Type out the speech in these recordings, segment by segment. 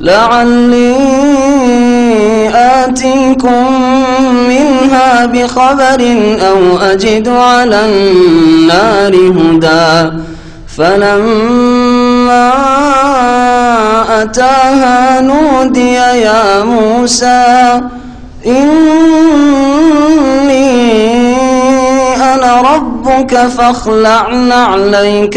لعلي آتيكم منها بخبر أو أجد على النار هدى. فلما أتاها نودي يا موسى إني أنا ربك فاخلع نعليك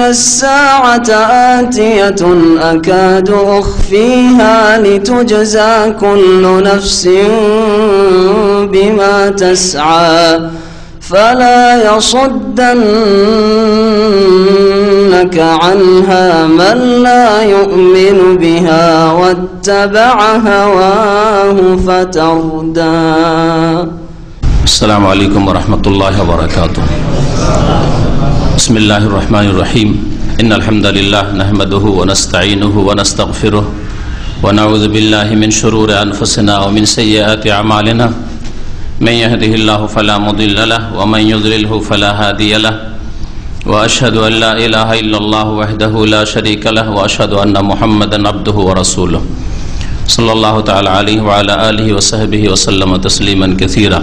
الساعة آتية أكاد أخفيها لتجزى كل نفس بما تسعى فلا يصدنك عنها من لا يؤمن بها واتبع هواه فتردى. السلام عليكم ورحمة الله وبركاته. بسم الله الرحمن الرحيم إن الحمد لله نحمده ونستعينه ونستغفره ونعوذ بالله من شرور أنفسنا ومن سيئات أعمالنا من يهده الله فلا مضل له ومن يضلله فلا هادي له۔ وأشهد أن لا إله إلا الله وحده لا شريك له وأشهد أن محمدا عبده ورسوله صلى الله تعالى عليه وعلى آله وصحبه وسلم تسليما كثيرا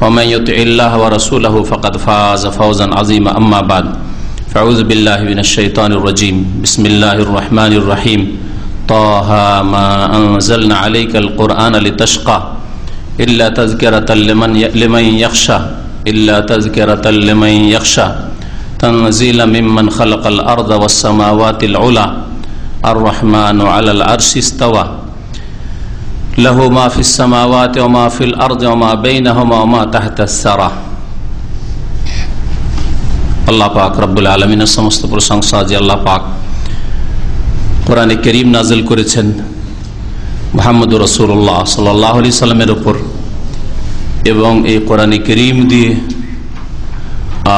ومن يطع الله ورسوله فقد فاز فوزا عظيما. أما بعد فأعوذ بالله من الشيطان الرجيم. بسم الله الرحمن الرحيم. طه ما أنزلنا عليك القرآن لتشقى إلا تذكرة لمن لمن يخشى إلا تذكرة لمن يخشى. تنزيلا ممن خلق الأرض والسماوات العلى. الرحمن على العرش استوى. লাহু মাহফিস সামাওয়াত ও মাহফিল আরজ মা বেইনাহমা মা তাহতা সারা আল্লাহ পাক রব্বুল আলমিনের সমস্ত প্রশংসা যে আল্লাহ পাক কোরআনে করিম নাজিল করেছেন মোহাম্মদ রসুল্লাহ সাল্লাহ আলি সাল্লামের ওপর এবং এই কোরআনে করিম দিয়ে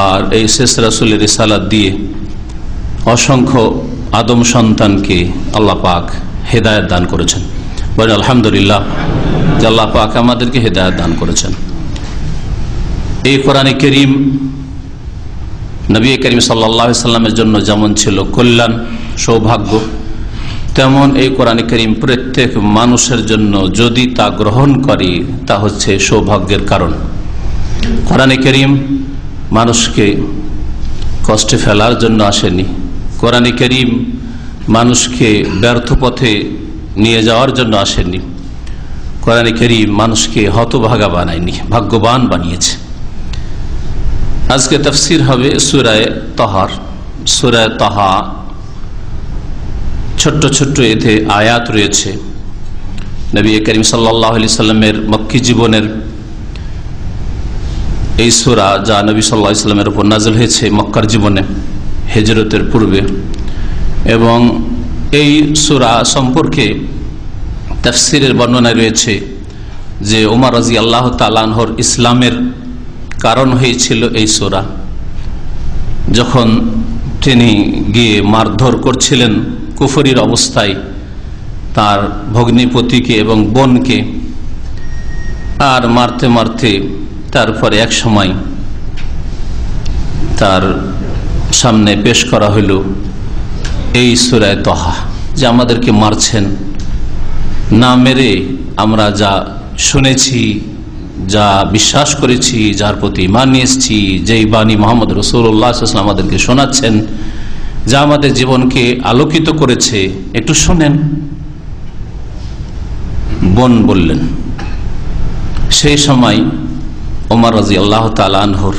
আর এই শেষ রাসুলের ইসালাদ দিয়ে অসংখ্য আদম সন্তানকে আল্লাহ পাক হেদায়ত দান করেছেন। বলেন আলহামদুলিল্লাহ, যে আল্লাহ পাক আমাদেরকে হেদায়ত দান করেছেন। এই কোরআনে করিম নবী করিম সাল্লা সাল্লামের জন্য যেমন ছিল কল্যাণ, সৌভাগ্য, তেমন এই কোরআন করিম প্রত্যেক মানুষের জন্য যদি তা গ্রহণ করে, তা হচ্ছে সৌভাগ্যের কারণ। কোরআন করিম মানুষকে কষ্টে ফেলার জন্য আসেনি। কোরআন করিম মানুষকে ব্যর্থ পথে নিয়ে যাওয়ার জন্য আসেননি। কোরআন করিম মানুষকে হতভাগা বানায়নি, ভাগ্যবান বানিয়েছে। আজকে তফসির হবে সুরায় তহার। সুরায় তহা ছোট্ট ছোট্ট এতে আয়াত রয়েছে। নবী করিম সাল্লাহ আলি সাল্লামের মক্কি জীবনের এই সুরা যা নবী সাল্লাহ ইসলামের উপর নাজল হয়েছে মক্কার জীবনে, হেজরতের পূর্বে। এবং এই সুরা সম্পর্কে তফসিরের বর্ণনায় রয়েছে যে ওমর রাজি আল্লাহ তালানহর ইসলামের কারণ হয়েছিল এই সোরা। যখন তিনি গিয়ে মারধর করছিলেন কুফরির অবস্থায়, তার ভগ্নিপতিকে এবং বোনকে, আর মারতে মারতে তারপরে এক সময় তার সামনে পেশ করা হইল। এই সুরায় তহা, যে আমাদেরকে মারছেন। না মেরে আমরা যা শুনেছি, যা বিশ্বাস করেছি, যার প্রতি ইমান এসেছি, যেই বাণী মোহাম্মদ রসুল্লাহ আমাদেরকে শোনাচ্ছেন, যা আমাদের জীবনকে আলোকিত করেছে, একটু শোনেন। বোন বললেন, সেই সময় ওমর রাজি আল্লাহ তালহর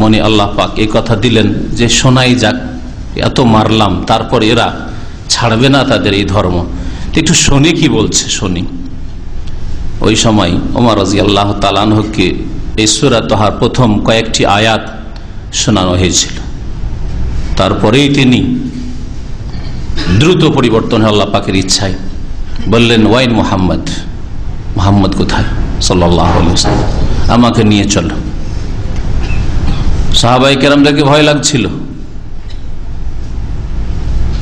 মনে আল্লাহ পাক এই কথা দিলেন যে, শোনাই যাক। এত মারলাম, তারপর এরা ছাড়বে না তাদের এই ধর্ম। একটু শোনে কি বলছে, শুনি। ওই সময় ওমর রাজি আল্লাহ তালানহকে সুরা তহার প্রথম কয়েকটি আয়াত শোনানো হয়েছিল। তারপরেই তিনি দ্রুত পরিবর্তন আল্লাহ পাকের ইচ্ছায়। বললেন, ওয়াইন মোহাম্মদ মোহাম্মদ কোথায়? সাল্লাহ আমাকে নিয়ে চলো। সাহাবাই কেরামটাকে ভয় লাগছিল।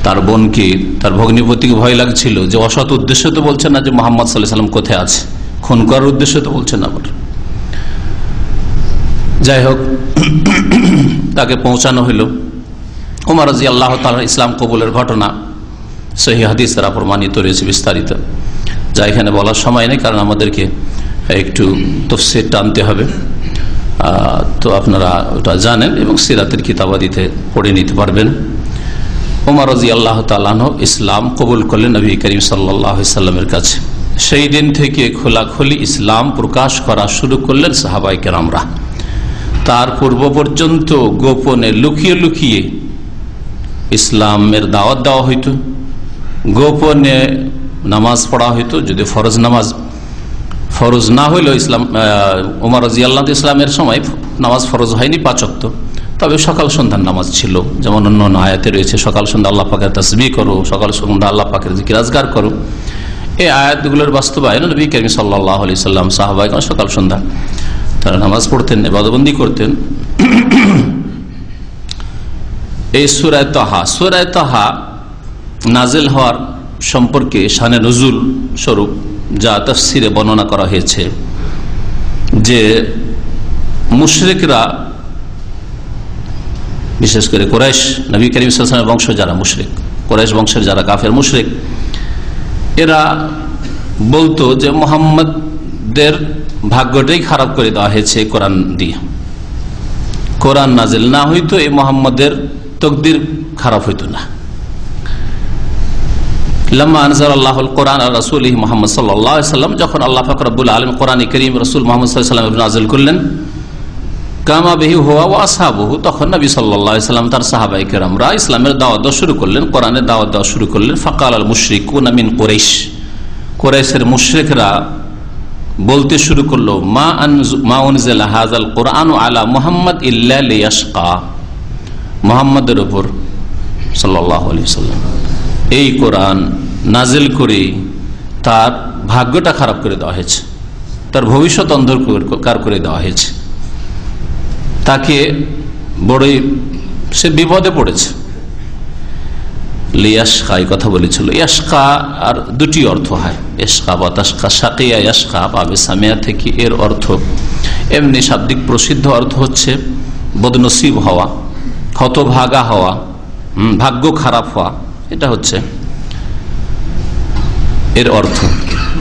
তার বোনকে, তার ভগ্নিপতিকে ভয় লাগছিল যে অসৎ উদ্দেশ্য তো বলছে না যে মোহাম্মদ সাল্লাহ সাল্লাম কোথায় আছে। খুন করার উদ্দেশ্য তো বলছেন আবার। যাই হোক, তাকে পৌঁছানো হইল উমার রাজি আল্লাহ তালা ইসলাম কবুলের ঘটনা সহি হাদিস তারা প্রমাণিত রয়েছে বিস্তারিত, যা এখানে বলার সময় নেই, কারণ আমাদেরকে একটু তফসির টানতে হবে। তো আপনারা ওটা জানেন এবং সিরাতের কিতাবাদিতে পড়ে নিতে পারবেন। উমার রাজি আল্লাহ তালাহ ইসলাম কবুল করলেন নবী করিম সাল্লাহ সাল্লামের কাছে। সেই দিন থেকে খোলাখুলি ইসলাম প্রকাশ করা শুরু করলেন সাহাবাই কেরামরা। তার পূর্ব পর্যন্ত গোপনে লুকিয়ে লুকিয়ে ইসলামের দাওয়াত দেওয়া হইত। গোপনে নামাজ পড়া হইতো, যদি ফরজ নামাজ, ফরজ না হইল ইসলাম উমার রাজি আল্লাহ ইসলামের সময় নামাজ ফরজ হয়নি পাচক্ত তবে সকাল সন্ধ্যার নামাজ ছিল। যেমন অন্য অন্য আয়াতে রয়েছে, সকাল সন্ধ্যা আল্লাহ পাকের তসবি করো, সকাল সন্ধ্যা আল্লাহ পাকের জিকিরাজগার করো। এই আয়াতগুলোর বাস্তবায়ন নবী করিম সাল্লাহ আলি সাল্লাম সাহাবাই সকাল সন্ধ্যা তারা নামাজ পড়তেন এবাদবন্দি করতেন। এই সুরায় তহা সুরায় তহা নাজেল হওয়ার সম্পর্কে শানে নজুল স্বরূপ যা তফসিরে বর্ণনা করা হয়েছে যে মুশরেকরা বিশেষ করে কোরাইশ, নবী করিম ইসলামের বংশ যারা মুশরেক, কোরাইশ বংশের যারা কাফের মুশরেক, এরা বলতো যে মোহাম্মদদের ভাগ্যটাই খারাপ করে দেওয়া হয়েছে কোরআন দিয়ে। কোরআন নাজেল না হইতো, এই মোহাম্মদের তকদির খারাপ হইতো না। আনজার আল্লাহ কোরআন আর রসুল যখন আল্লাহ ফকরাবুল আলম কোরআন করিম রসুল মোহাম্মদ নাজিল করলেন কামা হওয়া ও আসাবহু তখন নবী সাল্লাম তার সাহাবাই কেরামরা ইসলামের দাওয়াত দেওয়া শুরু করলেন, কোরআনের দাওয়াত দেওয়া শুরু করলেন। ফকাল আল মুশরিক নামিন কোরেশ কোরেশের মুশরিকরা বলতে শুরু করল, মা মা উনজেলা হাজাল কোরআন আলা মোহাম্মদ ইল্লাশকা মোহাম্মদের ওপর সাল্লাহ আলি সাল্লাম। এই কোরআন নাজেল করে তার ভাগ্যটা খারাপ করে দেওয়া হয়েছে। তার ভবিষ্যৎ অন্ধকার করে দেওয়া হয়েছে। তাকে বড়ই, সে বিপদে পড়েছে। এই কথা বলেছিল। ইয়াসকা আর দুটি অর্থ হয়। এসকা বাতাসকা সাকিয়া ইয়াসকা পাবে সামিয়া থেকে এর অর্থ। এমনি শাব্দিক প্রসিদ্ধ অর্থ হচ্ছে বদনসিব হওয়া হতভাগা হওয়া ভাগ্য খারাপ হওয়া। এটা হচ্ছে এর অর্থ।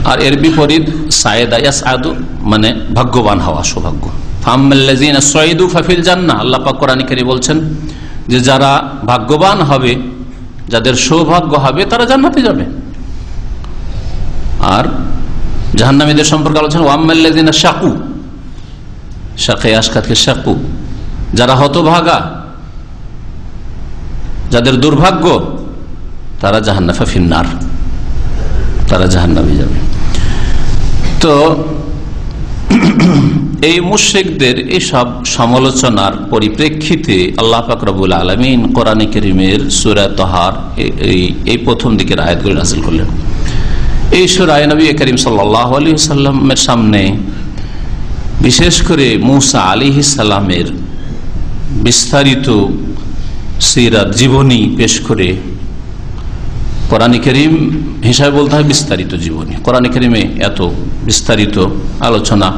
আর এর বিপরীত সায়েদা ইয়াস আদু মানে ভাগ্যবান হওয়া, সৌভাগ্য। ফাম্মাল্লাযীনা সয়দু ফাফিল জান্নাহ, আল্লাহ পাক বলছেন যে যারা ভাগ্যবান হবে, যাদের সৌভাগ্য হবে, তারা জান্নাতে যাবে। আর জাহান্নামীদের সম্পর্কে আলোচনা ওয়াম্মাল্লাযীনা শাকু, শাকে আসকাতকে শাকু, যারা হতভাগা, যাদের দুর্ভাগ্য, তারা জাহান্নাফা ফিন্নার তারা জাহান্নামে যাবে। তো এই মুশ্রিকদের এইসব সমালোচনার পরিপ্রেক্ষিতে আল্লাহ ফাকরাবুল আলমিন কোরআনে করিমের সুরা তহার এই- প্রথম দিকের আয়াতগুলি নাজিল করলেন। এই সুরায় নবী করিম সাল্লাহ সাল্লামের সামনে বিশেষ করে মুসা আলী সালামের বিস্তারিত সিরাত জীবনী পেশ করে কোরআন করিম হিসাবে বলতে হয় বিস্তারিত জীবনী। কোরআন করিমে এত বিস্তারিত আলোচনা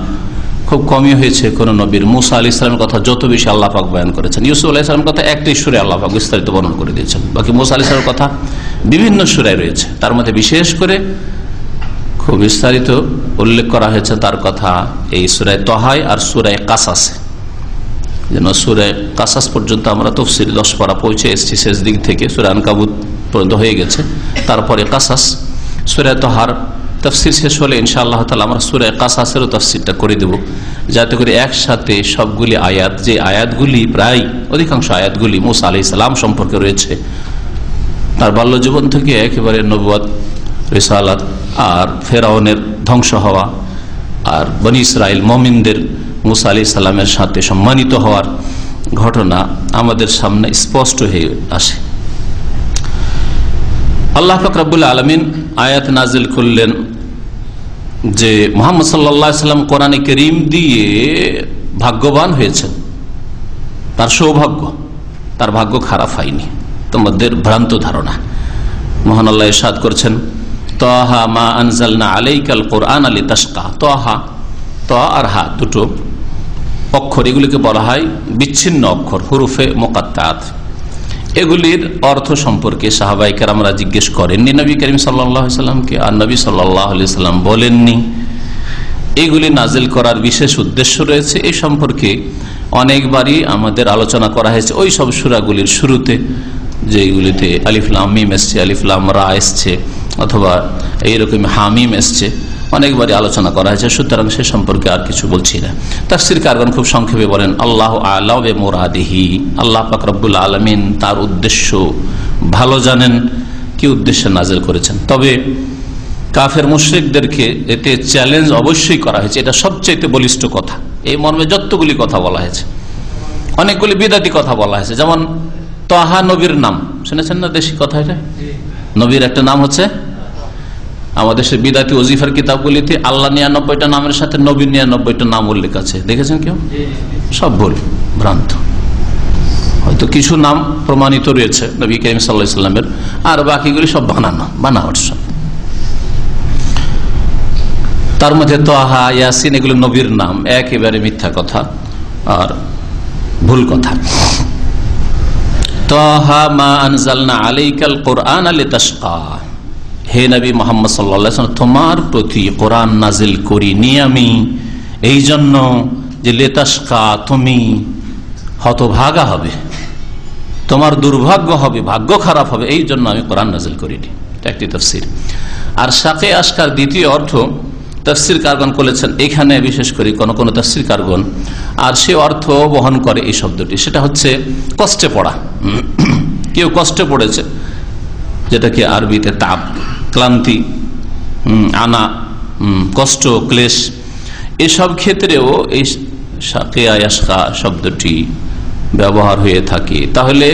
খুব কমই হয়েছে কোন নবীর। মুসা আলি ইসলামের কথা যত বেশি আল্লাহ পাক বয়ান করেছেন। ইউসুফ আলাহ ইসলামের কথা একটি সুরে আল্লাহ পাক বিস্তারিত বর্ণন করে দিয়েছেন। বাকি মুসা আলি ইসলামের কথা বিভিন্ন সুরায় রয়েছে। তার মধ্যে বিশেষ করে খুব বিস্তারিত উল্লেখ করা হয়েছে তার কথা এই সুরায় তহায় আর সুরায় কাসাসে। যেন সুরায় কাসাস পর্যন্ত আমরা তফসিল দশ পারা পৌঁছে এসেছি শেষ দিক থেকে। সুরান কাবুত পর্যন্ত হয়ে গেছে। তারপরে কাসাস, সুরায় তহার তফসির শেষ হলে ইনশাআল্লাহ তালা আমরা সুরায় কাসাসেরও তফসিরটা করে দেব। যাতে করে একসাথে সবগুলি আয়াত, যে আয়াতগুলি প্রায় অধিকাংশ আয়াতগুলি মুসা আলি সালাম সম্পর্কে রয়েছে, তার বাল্য জীবন থেকে একেবারে নবাদ রিসালাত আর ফেরাউনের ধ্বংস হওয়া আর বনি ইসরায়েল মমিনদের মুসা আলি সাল্লামের সাথে সম্মানিত হওয়ার ঘটনা আমাদের সামনে স্পষ্ট হয়ে আসে। আল্লাহ ফকরাবুল আলমিন আয়াত নাজিল করলেন যে মোহাম্মদ সাল্লা সাল্লাম কোরআনে করিম দিয়ে ভাগ্যবান হয়েছেন। তার সৌভাগ্য, তার ভাগ্য খারাপ হয়নি। তোমাদের ভ্রান্ত ধারণা। মহান আল্লাহ ইরশাদ করছেন, তহা মা আনজালনা আলাইকাল কোরআন আলী তাসকা তহা, ত আর হা দুটো অক্ষর, এগুলিকে বলা হয় বিচ্ছিন্ন অক্ষর, হুরুফে মোকাত্তাত। এগুলির অর্থ সম্পর্কে সাহাবাইকার আমরা জিজ্ঞেস করেননি। নবী করিম সাল্লামকে আর নবী সাল্লাহ সাল্লাম বলেননি। এগুলি নাজিল করার বিশেষ উদ্দেশ্য রয়েছে। এই সম্পর্কে অনেকবারই আমাদের আলোচনা করা হয়েছে। ওই সব সুরাগুলির শুরুতে যেগুলিতে আলিফলাম মিম এসছে আলিফলাম রা এসছে, অথবা এইরকম হামিম এসছে অনেকবারই আলোচনা করা হয়েছে সুতরাং সে সম্পর্কে আর কিছু বলছি না। তাফসির কারগন খুব সংক্ষেপে বলেন আল্লাহ আলাবে মোরাদিহি আল্লাহ পাকরবুল আলমিন তার উদ্দেশ্য ভালো জানেন কি উদ্দেশ্যে নাজেল করেছেন। তবে কাফের মুশ্রিকদেরকে এতে চ্যালেঞ্জ অবশ্যই করা হয়েছে। এটা সবচেয়ে বলিষ্ঠ কথা। এই মর্মে যতগুলি কথা বলা হয়েছে অনেকগুলি বিদাতি কথা বলা হয়েছে। যেমন তহা নবীর নাম। শুনেছেন না দেশি কথা এটা? নবীর একটা নাম হচ্ছে আমাদের সে বিদাতি ওজিফার কিতাবগুলিতে আল্লাহ নিরানব্বইটা নামের সাথে নবীর নিরানব্বইটা নাম উল্লেখ আছে। দেখেছেন কেউ? সব ভুল ভ্রান্ত। হয়তো কিছু নাম প্রমাণিত রয়েছে নবী করিম সাল্লা সাল্লামের আর বাকিগুলি সব বানানো বানাওয়ার সব তার মধ্যে তোহা ইয়াসিন এগুলো নবীর নাম একেবারে মিথ্যা কথা আর ভুল কথা। তহা মা আনজালনা আলাইকাল কোরআন আলী তাসকা হে নবী মোহাম্মদ সাল্লা তোমার প্রতি কোরআন নাজিল করিনি আমি। এই জন্য যে লেতাসকা তুমি হতভাগা হবে, তোমার দুর্ভাগ্য হবে, ভাগ্য খারাপ হবে এই জন্য আমি কোরআন নাজিল করিনি। একটি তফসির। আর সাকে আসকার দ্বিতীয় অর্থ, তফসির কারগন করেছেন, এখানে বিশেষ করে কোন কোন তফসির কারগন আর সে অর্থ বহন করে এই শব্দটি। সেটা হচ্ছে কষ্টে পড়া। কেউ কষ্টে পড়েছে যেটাকে আরবিতে তাপ, ক্লান্তি আনা কষ্ট, ক্লেশ, এসব ক্ষেত্রেও এই সাকেয়াসকা শব্দটি ব্যবহার হয়ে থাকে। তাহলে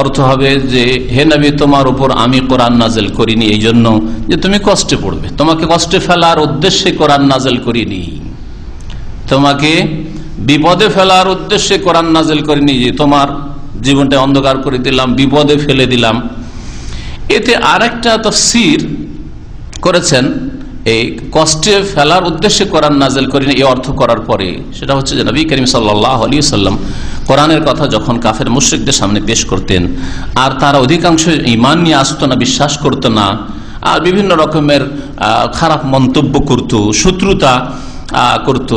অর্থ হবে যে, হে নবী, তোমার উপর আমি কোরআন নাজেল করিনি এই জন্য যে তুমি কষ্টে পড়বে। তোমাকে কষ্টে ফেলার উদ্দেশ্যে কোরআন নাজেল করিনি। তোমাকে বিপদে ফেলার উদ্দেশ্যে কোরআন নাজেল করিনি যে, তোমার জীবনটা অন্ধকার করে দিলাম, বিপদে ফেলে দিলাম। এতে আর একটা তফসির করেছেন, এই কষ্টে ফেলার উদ্দেশ্যে কোরআন নাজেল করিনি, এই অর্থ করার পরে। সেটা হচ্ছে যে নবী করিম সাল্লাম কোরআনের কথা যখন কাফের মুশ্রিকদের সামনে পেশ করতেন, আর তারা অধিকাংশ ইমান নিয়ে আসতো না, বিশ্বাস করতো না, আর বিভিন্ন রকমের খারাপ মন্তব্য করত, শত্রুতা করত।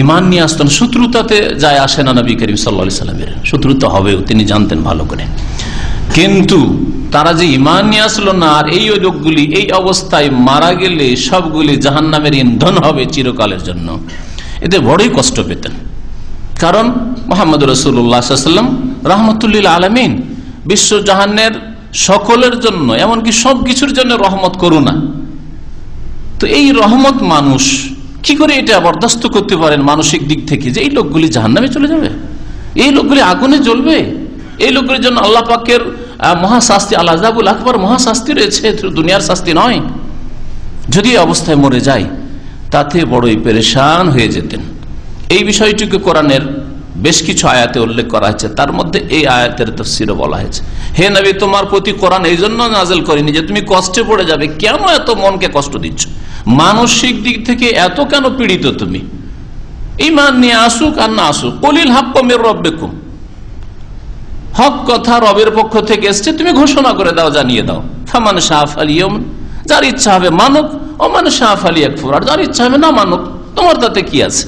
ইমান নিয়ে আসতো না শত্রুতাতে যায় আসে না নবী করিম সাল্লা সাল্লামের শত্রুতা হবেও, তিনি জানতেন ভালো করে। কিন্তু তারা যে ইমান নিয়ে আসলো না, আর এই লোকগুলি এই অবস্থায় মারা গেলে সবগুলি জাহান নামের ইন্ধন হবে চিরকালের জন্য। এতে বড়ই কষ্ট পেতেন। কারণ মোহাম্মদ রসুল্লাহাম রহমতুল্লিল আলমিন বিশ্ব জাহানের সকলের জন্য, এমনকি সব কিছুর জন্য রহমত করুনা তো এই রহমত মানুষ কি করে এটা বরদাস্ত করতে পারেন মানসিক দিক থেকে যে এই লোকগুলি জাহান নামে চলে যাবে? এই লোকগুলি আগুনে জ্বলবে? এই লোকগুলির জন্য আল্লাহ পাকের মহাশাস্তি, আল্লাহ আকবর মহাশাস্তি রয়েছে দুনিয়ার শাস্তি নয়। যদি অবস্থায় মরে যায় তাতে বড়ই পেরেশান হয়ে যেতেন। এই বিষয়টিকে কোরআনের বেশ কিছু আয়াতে উল্লেখ করা হয়েছে। তার মধ্যে এই আয়াতের তফসিরও বলা হয়েছে। হে নবী, তোমার প্রতি কোরআন এই জন্য নাজেল করিনি যে তুমি কষ্টে পড়ে যাবে। কেন এত মনকে কষ্ট দিচ্ছ? মানসিক দিক থেকে এত কেন পীড়িত তুমি? ইমান নিয়ে আসুক আর না আসুক কলিল হাক কমের রব্বেকুম। হক কথা রবের পক্ষ থেকে এসছে, তুমি ঘোষণা করে দাও, জানিয়ে দাও। থামান শাহ যার ইচ্ছা হবে মানব, ও মানে শাহ আলী একফুর আর যার ইচ্ছা হবে না মানব, তোমার তাতে কি আছে?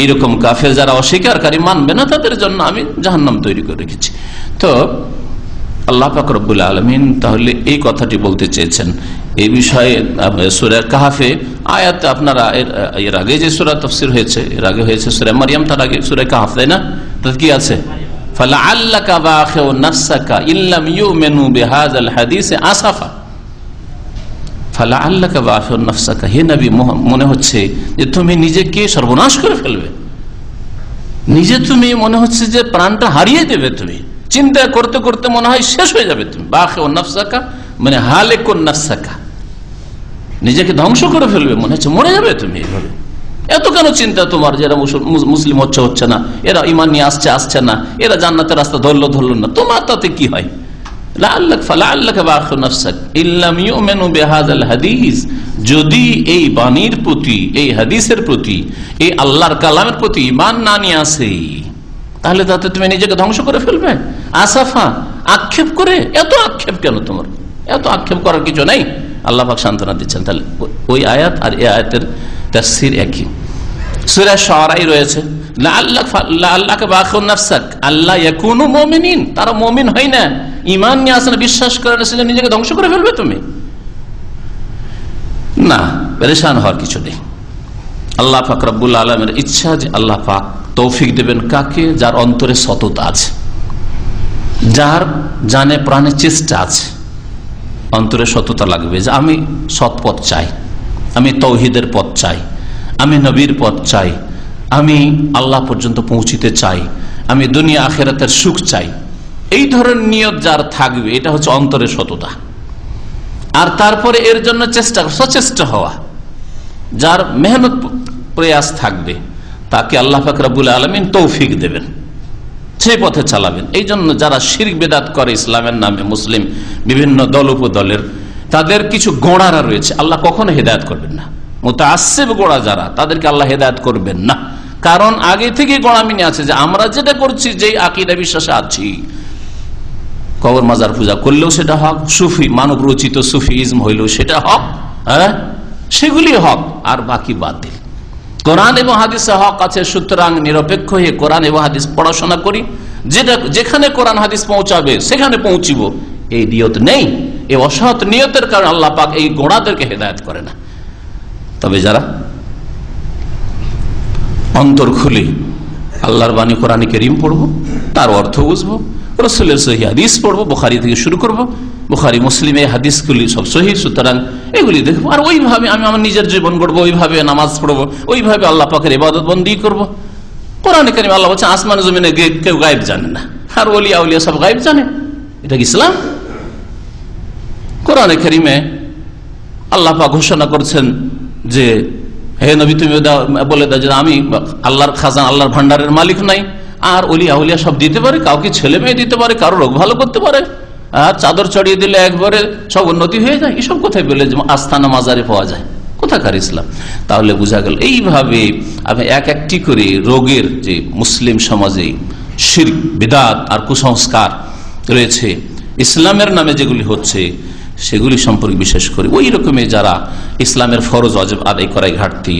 এইরকম কাফের যারা অস্বীকারী, মানবে না, তাদের জন্য আমি জাহান্নাম তৈরি করে রেখেছি। তো আল্লাহ ফাকরবুল আলমিন তাহলে এই কথাটি বলতে চেয়েছেন। এই বিষয়ে সুরের কাহাফে আয়াত আপনারা এর আগে যে সুরা তফসির হয়েছে, এর আগে হয়েছে সুরে মারিয়াম, তার আগে সুরে কাহাফ, তাই না? তাতে কি আছে? ফালা ইল্লাম মেনু বেহাজ আল হাদিস আসাফা। ফালা মনে হচ্ছে যে তুমি নিজেকে সর্বনাশ করে ফেলবে। নিজে তুমি মনে হচ্ছে যে প্রাণটা হারিয়ে দেবে তুমি। চিন্তা করতে করতে মনে হয় শেষ হয়ে যাবে তুমি। বাখে ও নফসাকা মানে হালে কোন নফসাকা। নিজেকে ধ্বংস করে ফেলবে, মনে হচ্ছে মরে যাবে তুমি এইভাবে এত কেন চিন্তা তোমার যে এরা মুসলিম হচ্ছে হচ্ছে না? এরা ইমান নিয়ে আসছে আসছে না। এরা জান্নাতের রাস্তা ধরলো ধরলো না। তোমার তাতে কি হয়? যদি এই বাণীর প্রতি, এই হাদিসের প্রতি, এই আল্লাহর কালামের প্রতি ইমান না নিয়ে আসে তাহলে তাতে তুমি নিজেকে ধ্বংস করে ফেলবে। আসাফা, আক্ষেপ করে, এত আক্ষেপ কেন তোমার? এত আক্ষেপ করার কিছু নেই। আল্লাহ সান্ত্বনা দিচ্ছেন। তাহলে ওই আয়াত আর এই আয়াতের তাফসির একই। সুরা সরাই রয়েছে। হয় না। নিয়ে বিশ্বাস করে নিজেকে ধ্বংস করে ফেলবে তুমি। না, পরেশান হওয়ার কিছু নেই। আল্লাহ পাক আলমের ইচ্ছা যে আল্লাহ পাক তৌফিক দেবেন কাকে? যার অন্তরে সততা আছে। যার জানে প্রাণে চেষ্টা আছে, অন্তরে সততা লাগবে যে আমি সৎ পথ চাই, আমি তৌহিদের পথ চাই, আমি নবীর পথ চাই, আমি আল্লাহ পর্যন্ত পৌঁছিতে চাই, আমি দুনিয়া আখেরাতের সুখ চাই। এই ধরনের নিয়ত যার থাকবে, এটা হচ্ছে অন্তরের সততা। আর তারপরে এর জন্য চেষ্টা, সচেষ্ট হওয়া, যার মেহনত প্রয়াস থাকবে। তাকে আল্লাহ ফাকরাবুল আলমিন তৌফিক দেবেন। সেই পথে চালাবেন। এই জন্য যারা শির বেদাত করে, ইসলামের নামে মুসলিম, বিভিন্ন দল উপদলের, তাদের কিছু গোড়ারা রয়েছে। আল্লাহ কখনো হেদায়ত করবেন না। মোতাসেব গোড়া যারা, তাদেরকে আল্লাহ হেদায়ত করবেন না। কারণ আগে থেকে গোড়ামিনে আছে যে আমরা যেটা করছি যে আকিদা বিশ্বাসে আছি। কবর মাজার পূজা করলেও সেটা হক, সুফি মানব রচিত সুফিজম হইলেও সেটা হক হ্যাঁ? সেগুলি হক, আর বাকি বাতিল। কোরআন এবং হাদিসে হক আছে, সুতরাং নিরপেক্ষ হয়ে কোরআন এবং হাদিস পড়াশোনা করি। যেটা যেখানে কোরআন হাদিস পৌঁছাবে, সেখানে পৌঁছিব। এই নিয়ত নেই। এই অসৎ নিয়তের কারণে আল্লাহ পাক এই গোড়াদেরকে হেদায়ত করে না। তবে যারা অন্তর খুলে আল্লাহর বাণী কোরআনী কেরিম পড়ব, তার অর্থ বুঝব, রসুলের সহি হাদিস পড়ব, বোখারি থেকে শুরু করব বোখারি, মুসলিমে হাদিসগুলি সব সহি, সুতরাং এগুলি দেখব। আর ওইভাবে আমি আমার নিজের জীবন গড়বো, ওইভাবে নামাজ পড়ব, ওইভাবে আল্লাহ পাখের ইবাদত বন্দি করব। কোরআন কারিম আল্লাহ বলছে আসমান জমিনে কেউ গাইব জানে না। আর ওলিয়া, উলিয়া সব গাইব জানে। এটা ইসলাম? কোরআন কারিমে আল্লাহ পা ঘোষণা করছেন যে, হে নবী, তুমি বলে দাও যে আমি আল্লাহর খাজান, আল্লাহর ভান্ডারের মালিক নাই। আর অলিয়া উলিয়া সব দিতে পারে, কাউকে ছেলে মেয়ে দিতে পারে, কারও রোগ ভালো করতে পারে। চাদর চড়িয়ে দিলে একবারে সব উন্নতি হয়ে যায়। এসব কোথায় বলে আস্থানা মাজারে পাওয়া যায়। কোথাকার ইসলাম? তাহলে বোঝা গেল, এইভাবে আমি এক একটি করে রোগের যে মুসলিম সমাজে শির বিদাত আর কুসংস্কার রয়েছে, ইসলামের নামে যেগুলি হচ্ছে, সেগুলি সম্পর্কে বিশেষ করে ওই রকমের যারা ইসলামের ফরজ, অজব আদায় করে, ঘাটতি,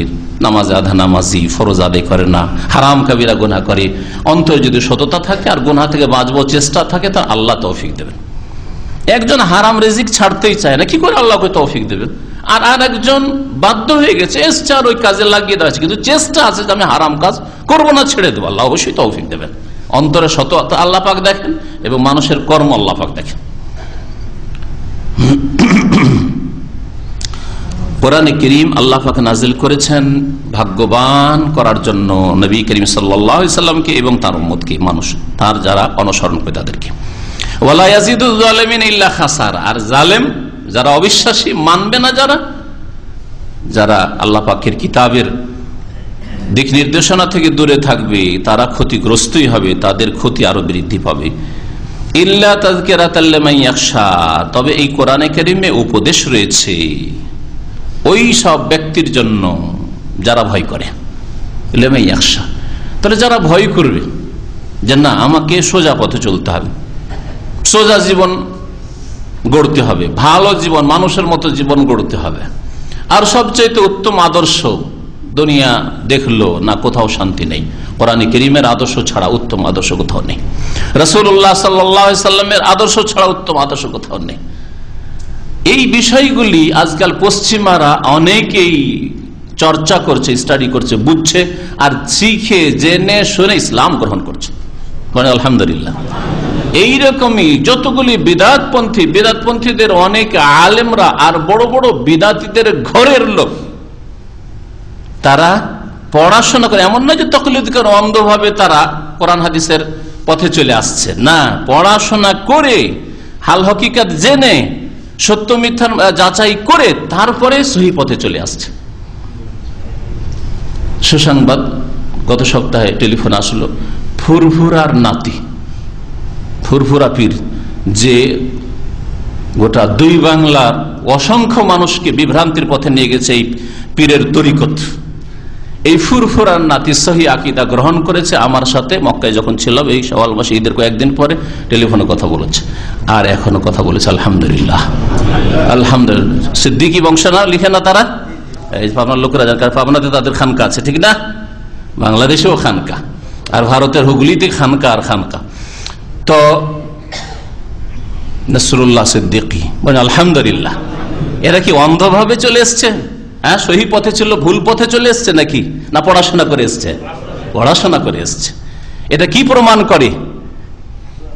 নামাজ আধা নামাজি, ফরজ আদায় করে না, হারাম কাবিরা গোনা করে, অন্তর যদি সততা থাকে আর গোনা থেকে বাঁচবো, চেষ্টা থাকে তার আল্লাহ তৌফিক দেবেন। একজন হারাম রেজিক ছাড়তেই চায় না। কি করে আল্লাহকে তৌফিক দেবেন? আর আর একজন বাধ্য হয়ে গেছে এসছে আর ওই কাজে লাগিয়ে দেওয়া কিন্তু চেষ্টা আছে যে আমি হারাম কাজ করব না, ছেড়ে দেবো। আল্লাহ অবশ্যই তৌফিক দেবেন। অন্তরে শত আল্লাহ পাক দেখেন এবং মানুষের কর্ম আল্লাহ পাক দেখেন। কোরআনে করিম আল্লাহ পাক নাজিল করেছেন ভাগ্যবান করার জন্য নবী করিম সাল্লামকে এবং তার উম্মদকে মানুষ, তার যারা অনুসরণ করে তাদেরকে। আর জালেম যারা অবিশ্বাসী মানবে না যারা যারা আল্লাহ পাকের কিতাবের দিক নির্দেশনা থেকে দূরে থাকবে, তারা ক্ষতিগ্রস্তই হবে, তাদের ক্ষতি আরও বৃদ্ধি পাবে। ইল্লা তাজকেরাতাল্লামাইয়াকশা তবে এই কোরআনে কেরিমে উপদেশ রয়েছে, ওই সব ব্যক্তির জন্য যারা ভয় করে। লেমাইয়াকশা তাহলে যারা ভয় করবে যে না, আমাকে সোজা পথে চলতে হবে। সোজা জীবন গড়তে হবে, ভালো জীবন, মানুষের মতো জীবন গড়তে হবে। আর সবচাইতে উত্তম আদর্শ দুনিয়া দেখল না কোথাও শান্তি নেই। কোরআন করিমের আদর্শ ছাড়া উত্তম আদর্শ কোথাও নেই। রসুল্লাহ সাল্লামের আদর্শ ছাড়া উত্তম আদর্শ কোথাও নেই। এই বিষয়গুলি আজকাল পশ্চিমারা অনেকেই চর্চা করছে স্টাডি করছে, বুঝছে আর শিখে, জেনে, শুনে ইসলাম গ্রহণ করছে। আলহামদুলিল্লাহ। এইরকমই যতগুলি বিদাতপন্থী, বিদাতপন্থীদের অনেক আলেমরা আর বড় বড় বিদাতিদের ঘরের লোক, তারা পড়াশোনা করে, এমন নয় যে তকলিদ করে, অন্ধভাবে তারা কোরআন হাদিসের পথে চলে আসছে। না, পড়াশোনা করে, হাল হকিকাত জেনে, সত্য মিথ্যার যাচাই করে, তারপরে সহি পথে চলে আসছে। সুসংবাদ, গত সপ্তাহে টেলিফোন আসলো ফুরফুরার নাতি। ফুরফুরা পীর যে গোটা দুই বাংলার অসংখ্য মানুষকে বিভ্রান্তির পথে নিয়ে গেছে এই পীরের তরিকত। এই ফুরফুরার নাতি সহি আকিদা গ্রহণ করেছে, আমার সাথে মক্কায় যখন ছিলাম এই সওয়াল মাসে ঈদের কয়েকদিন পরে টেলিফোনে কথা বলেছে। আর এখনও কথা বলেছে, আলহামদুলিল্লাহ। আলহামদুলিল্লাহ। সিদ্দিকি বংশ না লিখে না তারা? এই পাবনার লোকেরা যার পাবনাতে তাদের খানকা আছে, ঠিক না? বাংলাদেশেও খানকা। আর ভারতের হুগলিতে খানকা আর খানকা। তো নসরুল্লাহ সিদ্দিকি মানে আলহামদুলিল্লাহ। এরা কি অন্ধভাবে চলে এসছে? হ্যাঁ সহি পথে ছিল, ভুল পথে চলে এসছে নাকি? না, পড়াশোনা করে এসছে। পড়াশোনা করে এসছে। এটা কি প্রমাণ করে?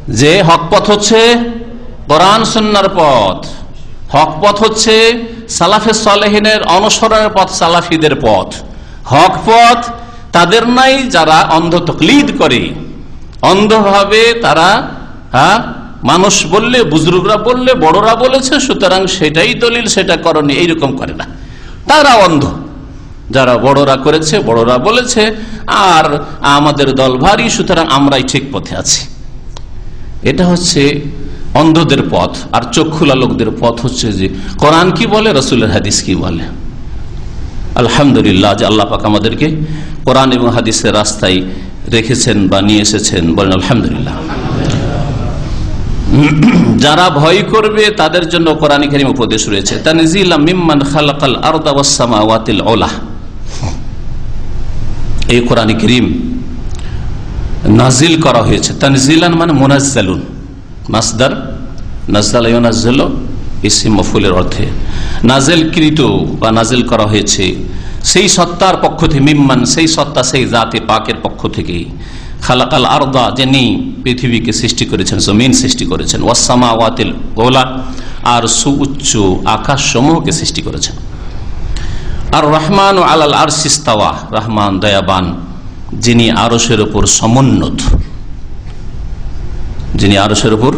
যে হক পথ হচ্ছে কোরআন সন্ন্যার পথ। হক পথ হচ্ছে সালাফে সালেহিনের অনুসরণের পথ, সালাফিদের পথ। হক পথ তাদের নাই, যারা অন্ধ তকলিদ করে। অন্ধভাবে তারা হ্যাঁ মানুষ বললে, বুজরুগরা বললে, বড়রা বলেছে, সুতরাং সেটাই দলিল, সেটা করণীয়, এইরকম করে না। তারা অন্ধ। যারা বড়রা করেছে, বড়রা বলেছে, আর আমাদের দল ভারী, সুতরাং আমরাই ঠিক পথে আছি। এটা হচ্ছে অন্ধদের পথ, আর চক্ষুলা লোকদের পথ হচ্ছে যে, কোরআন কি বলে, রসুলের হাদিস কি বলে? আলহামদুলিল্লাহ, যে আল্লাহ পাক আমাদেরকে কোরআন এবং হাদিসের রাস্তায় রেখেছেন বা নিয়ে এসেছেন, বলেন আলহামদুলিল্লাহ। যারা ভয় করবে, তাদের জন্য কোরআন করিম উপদেশ রয়েছে। এই কোরআন করিম নাজিল করা হয়েছে। তানজিলান মানে মোনাজ্জালুন। মাসদার নাজদাল ইসিম মফুলের অর্থে। নাজেল কৃত বা নাজেল করা হয়েছে সেই সত্তার পক্ষ থেকে, মিম্মান, সেই সত্তা সেই জাতে পাকের পক্ষ থেকে। খালাকাল আরদা, যিনি পৃথিবীকে সৃষ্টি করেছেন, জমিন সৃষ্টি করেছেন ওয়াসামা ওয়াতিল গোলা আর সুউচ্চ আকাশ সমূহকে সৃষ্টি করেছেন। আর রহমান ও আলাল আর সিস্তাওয়া রহমান দয়াবান, যিনি আরসের ওপর সমুন্নত। যিনি আরসের ওপর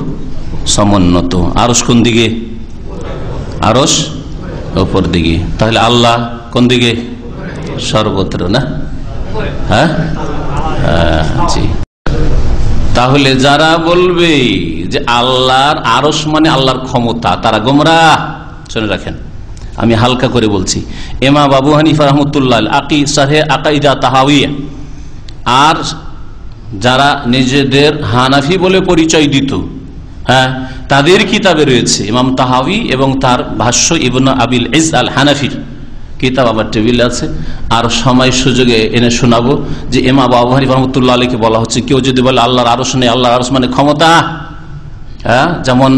সমুন্নত। আরস কোন দিকে? আরস ওপর দিকে। তাহলে আল্লাহ কোন দিকে? সর্বত্র, না? হ্যাঁ? জি। তাহলে যারা বলবে যে আল্লাহর আরস মানে আল্লাহর ক্ষমতা, তারা গোমরা শুনে রাখেন। আমি হালকা করে বলছি। এমা বাবু হানিফা রহমতুল্লাহ আকি সাহে আকাইদা তাহাউিয়া আর যারা নিজেদের হানাফি বলে পরিচয় দিত হ্যাঁ তাদের কিতাবে রয়েছে ইমাম তাহাবি এবং তার ভাষ্য ইবন আবিল ইস আল হানাফির কিতাব আমার টেবিল আছে। আর সময় সুযোগে এনে শোনাবো যে এমা বাবু হানিফ রহমতুল্লাহ আলীকে বলা হচ্ছে, কেউ যদি বলে আল্লাহর আরস নেই, আল্লাহর আরস মানে ক্ষমতা। হ্যাঁ যেমন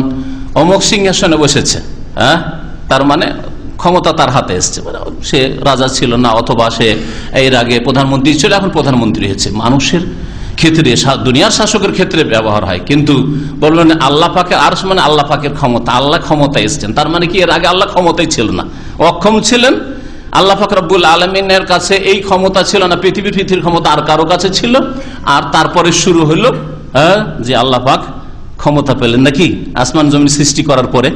অমুক সিংহাসনে বসেছে হ্যাঁ তার মানে ক্ষমতা তার হাতে এসছে। মানে সে রাজা ছিল না, অথবা সে এর আগে প্রধানমন্ত্রী ছিল, এখন প্রধানমন্ত্রী হয়েছে। মানুষের ক্ষেত্রে দুনিয়ার শাসকের ক্ষেত্রে ব্যবহার হয়। কিন্তু বললেন, আল্লাহ পাকে আর মানে আল্লাহ পাকের ক্ষমতা, আল্লাহ ক্ষমতা এসছেন। তার মানে কি, এর আগে আল্লাহ ক্ষমতাই ছিল না। অক্ষম ছিলেন আল্লাহ ফাকরাবুল আলমিনের কাছে এই ক্ষমতা ছিল না, পৃথিবী পৃথিবীর ক্ষমতা আর কারও কাছে ছিল। আর তারপরে শুরু হলো হ্যাঁ যে আল্লাহ পাক ক্ষমতা পেলেন। নাকি? আসমান জমিন সৃষ্টি করার পরে।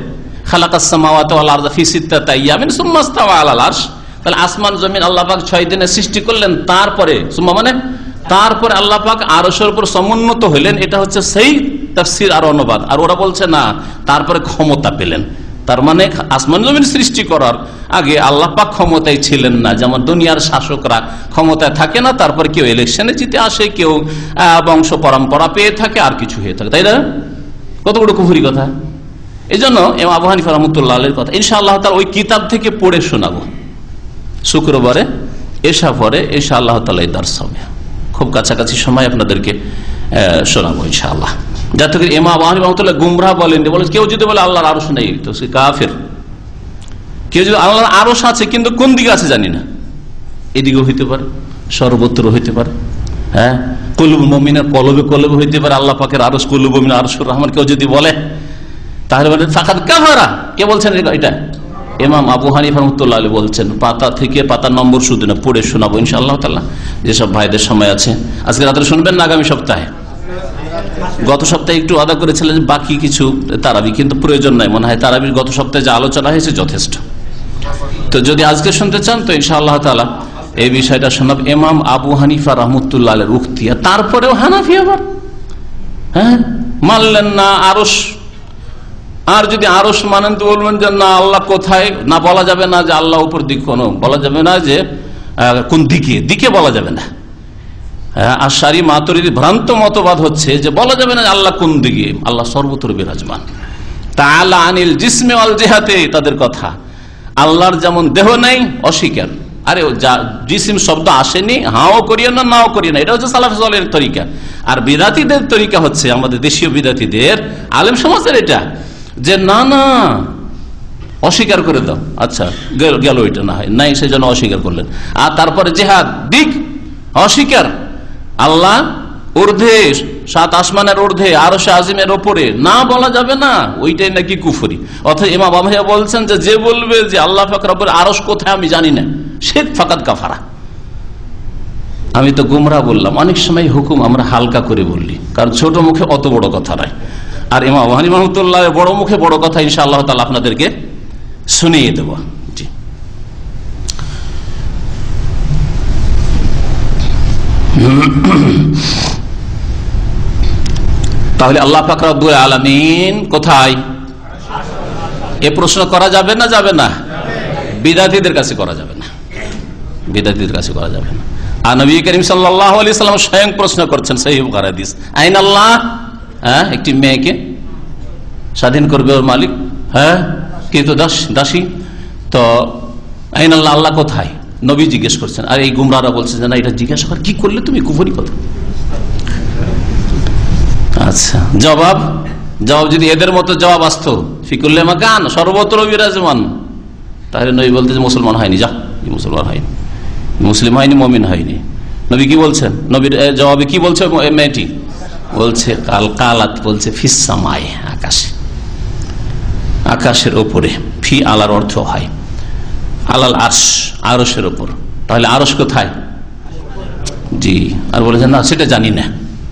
তাহলে আসমান জমিন ছয় দিনে সৃষ্টি করলেন, তারপরে মানে তারপরে আরসের সমুন্নত হইলেন। এটা হচ্ছে সেই তফসির আর অনুবাদ। আর ওরা বলছে, না, তারপরে ক্ষমতা পেলেন। তার মানে আসমান জমিন সৃষ্টি করার আগে আল্লাহ পাক ক্ষমতায় ছিলেন না। যেমন দুনিয়ার শাসকরা ক্ষমতায় থাকে না, তারপর কেউ ইলেকশনে জিতে আসে, কেউ বংশ পরম্পরা পেয়ে থাকে, আর কিছু হয়ে থাকে। তাই না? কত বড় কুহুরি কথা। এই জন্য এম আবু হানিফা রহমতুল্লাহ কথা, ইনশাআল্লাহ তার ওই কিতাব থেকে পড়ে শোনাবো। শুক্রবারে এসা পরে এসা আল্লাহ তালা দার্স হবে। খুব কাছাকাছি সময় আপনাদেরকে শোনাবো ইনশাআল্লাহ। যাতে করে এমা আবু হানিফা রহমতুল্লাহ গুমরাহ বলেন বলে কেউ যদি বলে আল্লাহর আরস নেই, তো সে কাফের। কেউ যদি আল্লাহর আরস আছে, কিন্তু কোন দিকে আছে জানি না। এদিকেও হইতে পারে সর্বত্র হইতে পারে। হ্যাঁ? কলুব মমিনের কলবে কলবে হইতে পারে, আল্লাহ পাকের আরস কলুব মমিন আরসুর রহমান কেউ যদি বলে, তাহলে বলে ফাঁকাত কাহারা কে বলছেন এটা? এমাম আবু হানিফ রহমতুল্লাহ আলী বলছেন, পাতা থেকে পাতার নম্বর শুধু না, পড়ে শোনাবো ইনশাআল্লাহ তাল্লাহ যেসব ভাইদের সময় আছে। আজকে রাত্রে শুনবেন না আগামী সপ্তাহে। গত সপ্তাহে একটু আদা করেছিলেন বাকি কিছু তারাবি, কিন্তু প্রয়োজন নাই। মনে হয় তারাবির গত সপ্তাহে যে আলোচনা হয়েছে যথেষ্ট। তো যদি আজকে শুনতে চান, তো ইনশাআল্লাহ তালা এই বিষয়টা শোনাব। এমাম আবু হানিফা রহমতুল্লাহ উক্তিয়া তারপরেও হানাফি আবার। হ্যাঁ? মানলেন না আরস আর যদি আরস মানেন, তো বলবেন যে না, আল্লাহ কোথায়? না, বলা যাবে না যে আল্লাহ উপর দিক কোনো। বলা যাবে না যে কোন দিকে। দিকে বলা যাবে না। আর সারি মাতরির ভ্রান্ত মতবাদ হচ্ছে যে বলা যাবে না আল্লাহ কোন দিকে? আল্লাহ সর্বত্র বিরাজমান। তা আল্লাহ আনিল জিসমে অল জেহাতে, তাদের কথা। আল্লাহর যেমন দেহ নেই, অস্বীকার। আরে জিসিম শব্দ আসেনি, হাও করিও না, নাও করিও না, এটা হচ্ছে সালাফের তরিকা। আর বিদাতিদের তরিকা হচ্ছে আমাদের দেশীয় বিদাতিদের, আলেম সমাজের এটা, যে না না, অস্বীকার করে দাও। আচ্ছা গেল এটা না হয়। নাই সেই জন্য অস্বীকার করলেন। আর তারপরে জেহাদ, দিক, অস্বীকার। আল্লাহ ঊর্ধ্বে, সাত আসমানের ঊর্ধ্বে আরও সে আজিমের ওপরে। না বলা যাবে না, ওইটাই নাকি কুফরি। অথবা ইমা বাবাইয়া বলছেন যে যে বলবে যে, আল্লাহ ফাকর আরস কোথায় আমি জানি না, সে ফাকাত কাফারা। আমি তো গুমরা বললাম, অনেক সময় হুকুম আমরা হালকা করে বললি কারণ ছোট মুখে অত বড় কথা নয় আর ইমা ওহানি মাহমুদুল্লাহ বড় মুখে বড় কথা ইনশা আল্লাহ তালা আপনাদেরকে শুনিয়ে দেব জি তাহলে আল্লাহ ফাকরাবুল আলমিন কোথায়? এ প্রশ্ন করা যাবে না যাবে না? বিদাতিদের কাছে করা যাবে না। বিদাতিদের কাছে করা যাবে না। স্বয়ং প্রশ্ন করছেন আইন আল্লাহ? হ্যাঁ একটি মেয়েকে স্বাধীন করবে ওর মালিক। হ্যাঁ কিন্তু দাস দাসী। তো আইন আল্লাহ আল্লাহ কোথায়? নবী জিজ্ঞেস করছেন, আর এই গুমরারা বলছে যে না, এটা জিজ্ঞাসা কর, কি করলে তুমি কুফরি কথা আচ্ছা জবাব জবাব যদি এদের মতো জবাব আসত, ফিকুল্লে মাকান, সর্বত্র বিরাজমান। তাহলে নবী বলতে যে মুসলমান হয়নি, যা মুসলমান হয়নি। মুসলিম হয়নি, মমিন হয়নি। নবী কি বলছেন? নবীর জবাবে কি বলছে মেয়েটি? বলছে, কাল কালাত বলছে ফিসামায় আকাশে। আকাশের ওপরে, ফি আলার অর্থ হয়। আলাল আস আরসের ওপর তাহলে আরস কোথায়? জি, আর বলেছেন, না, সেটা জানি না।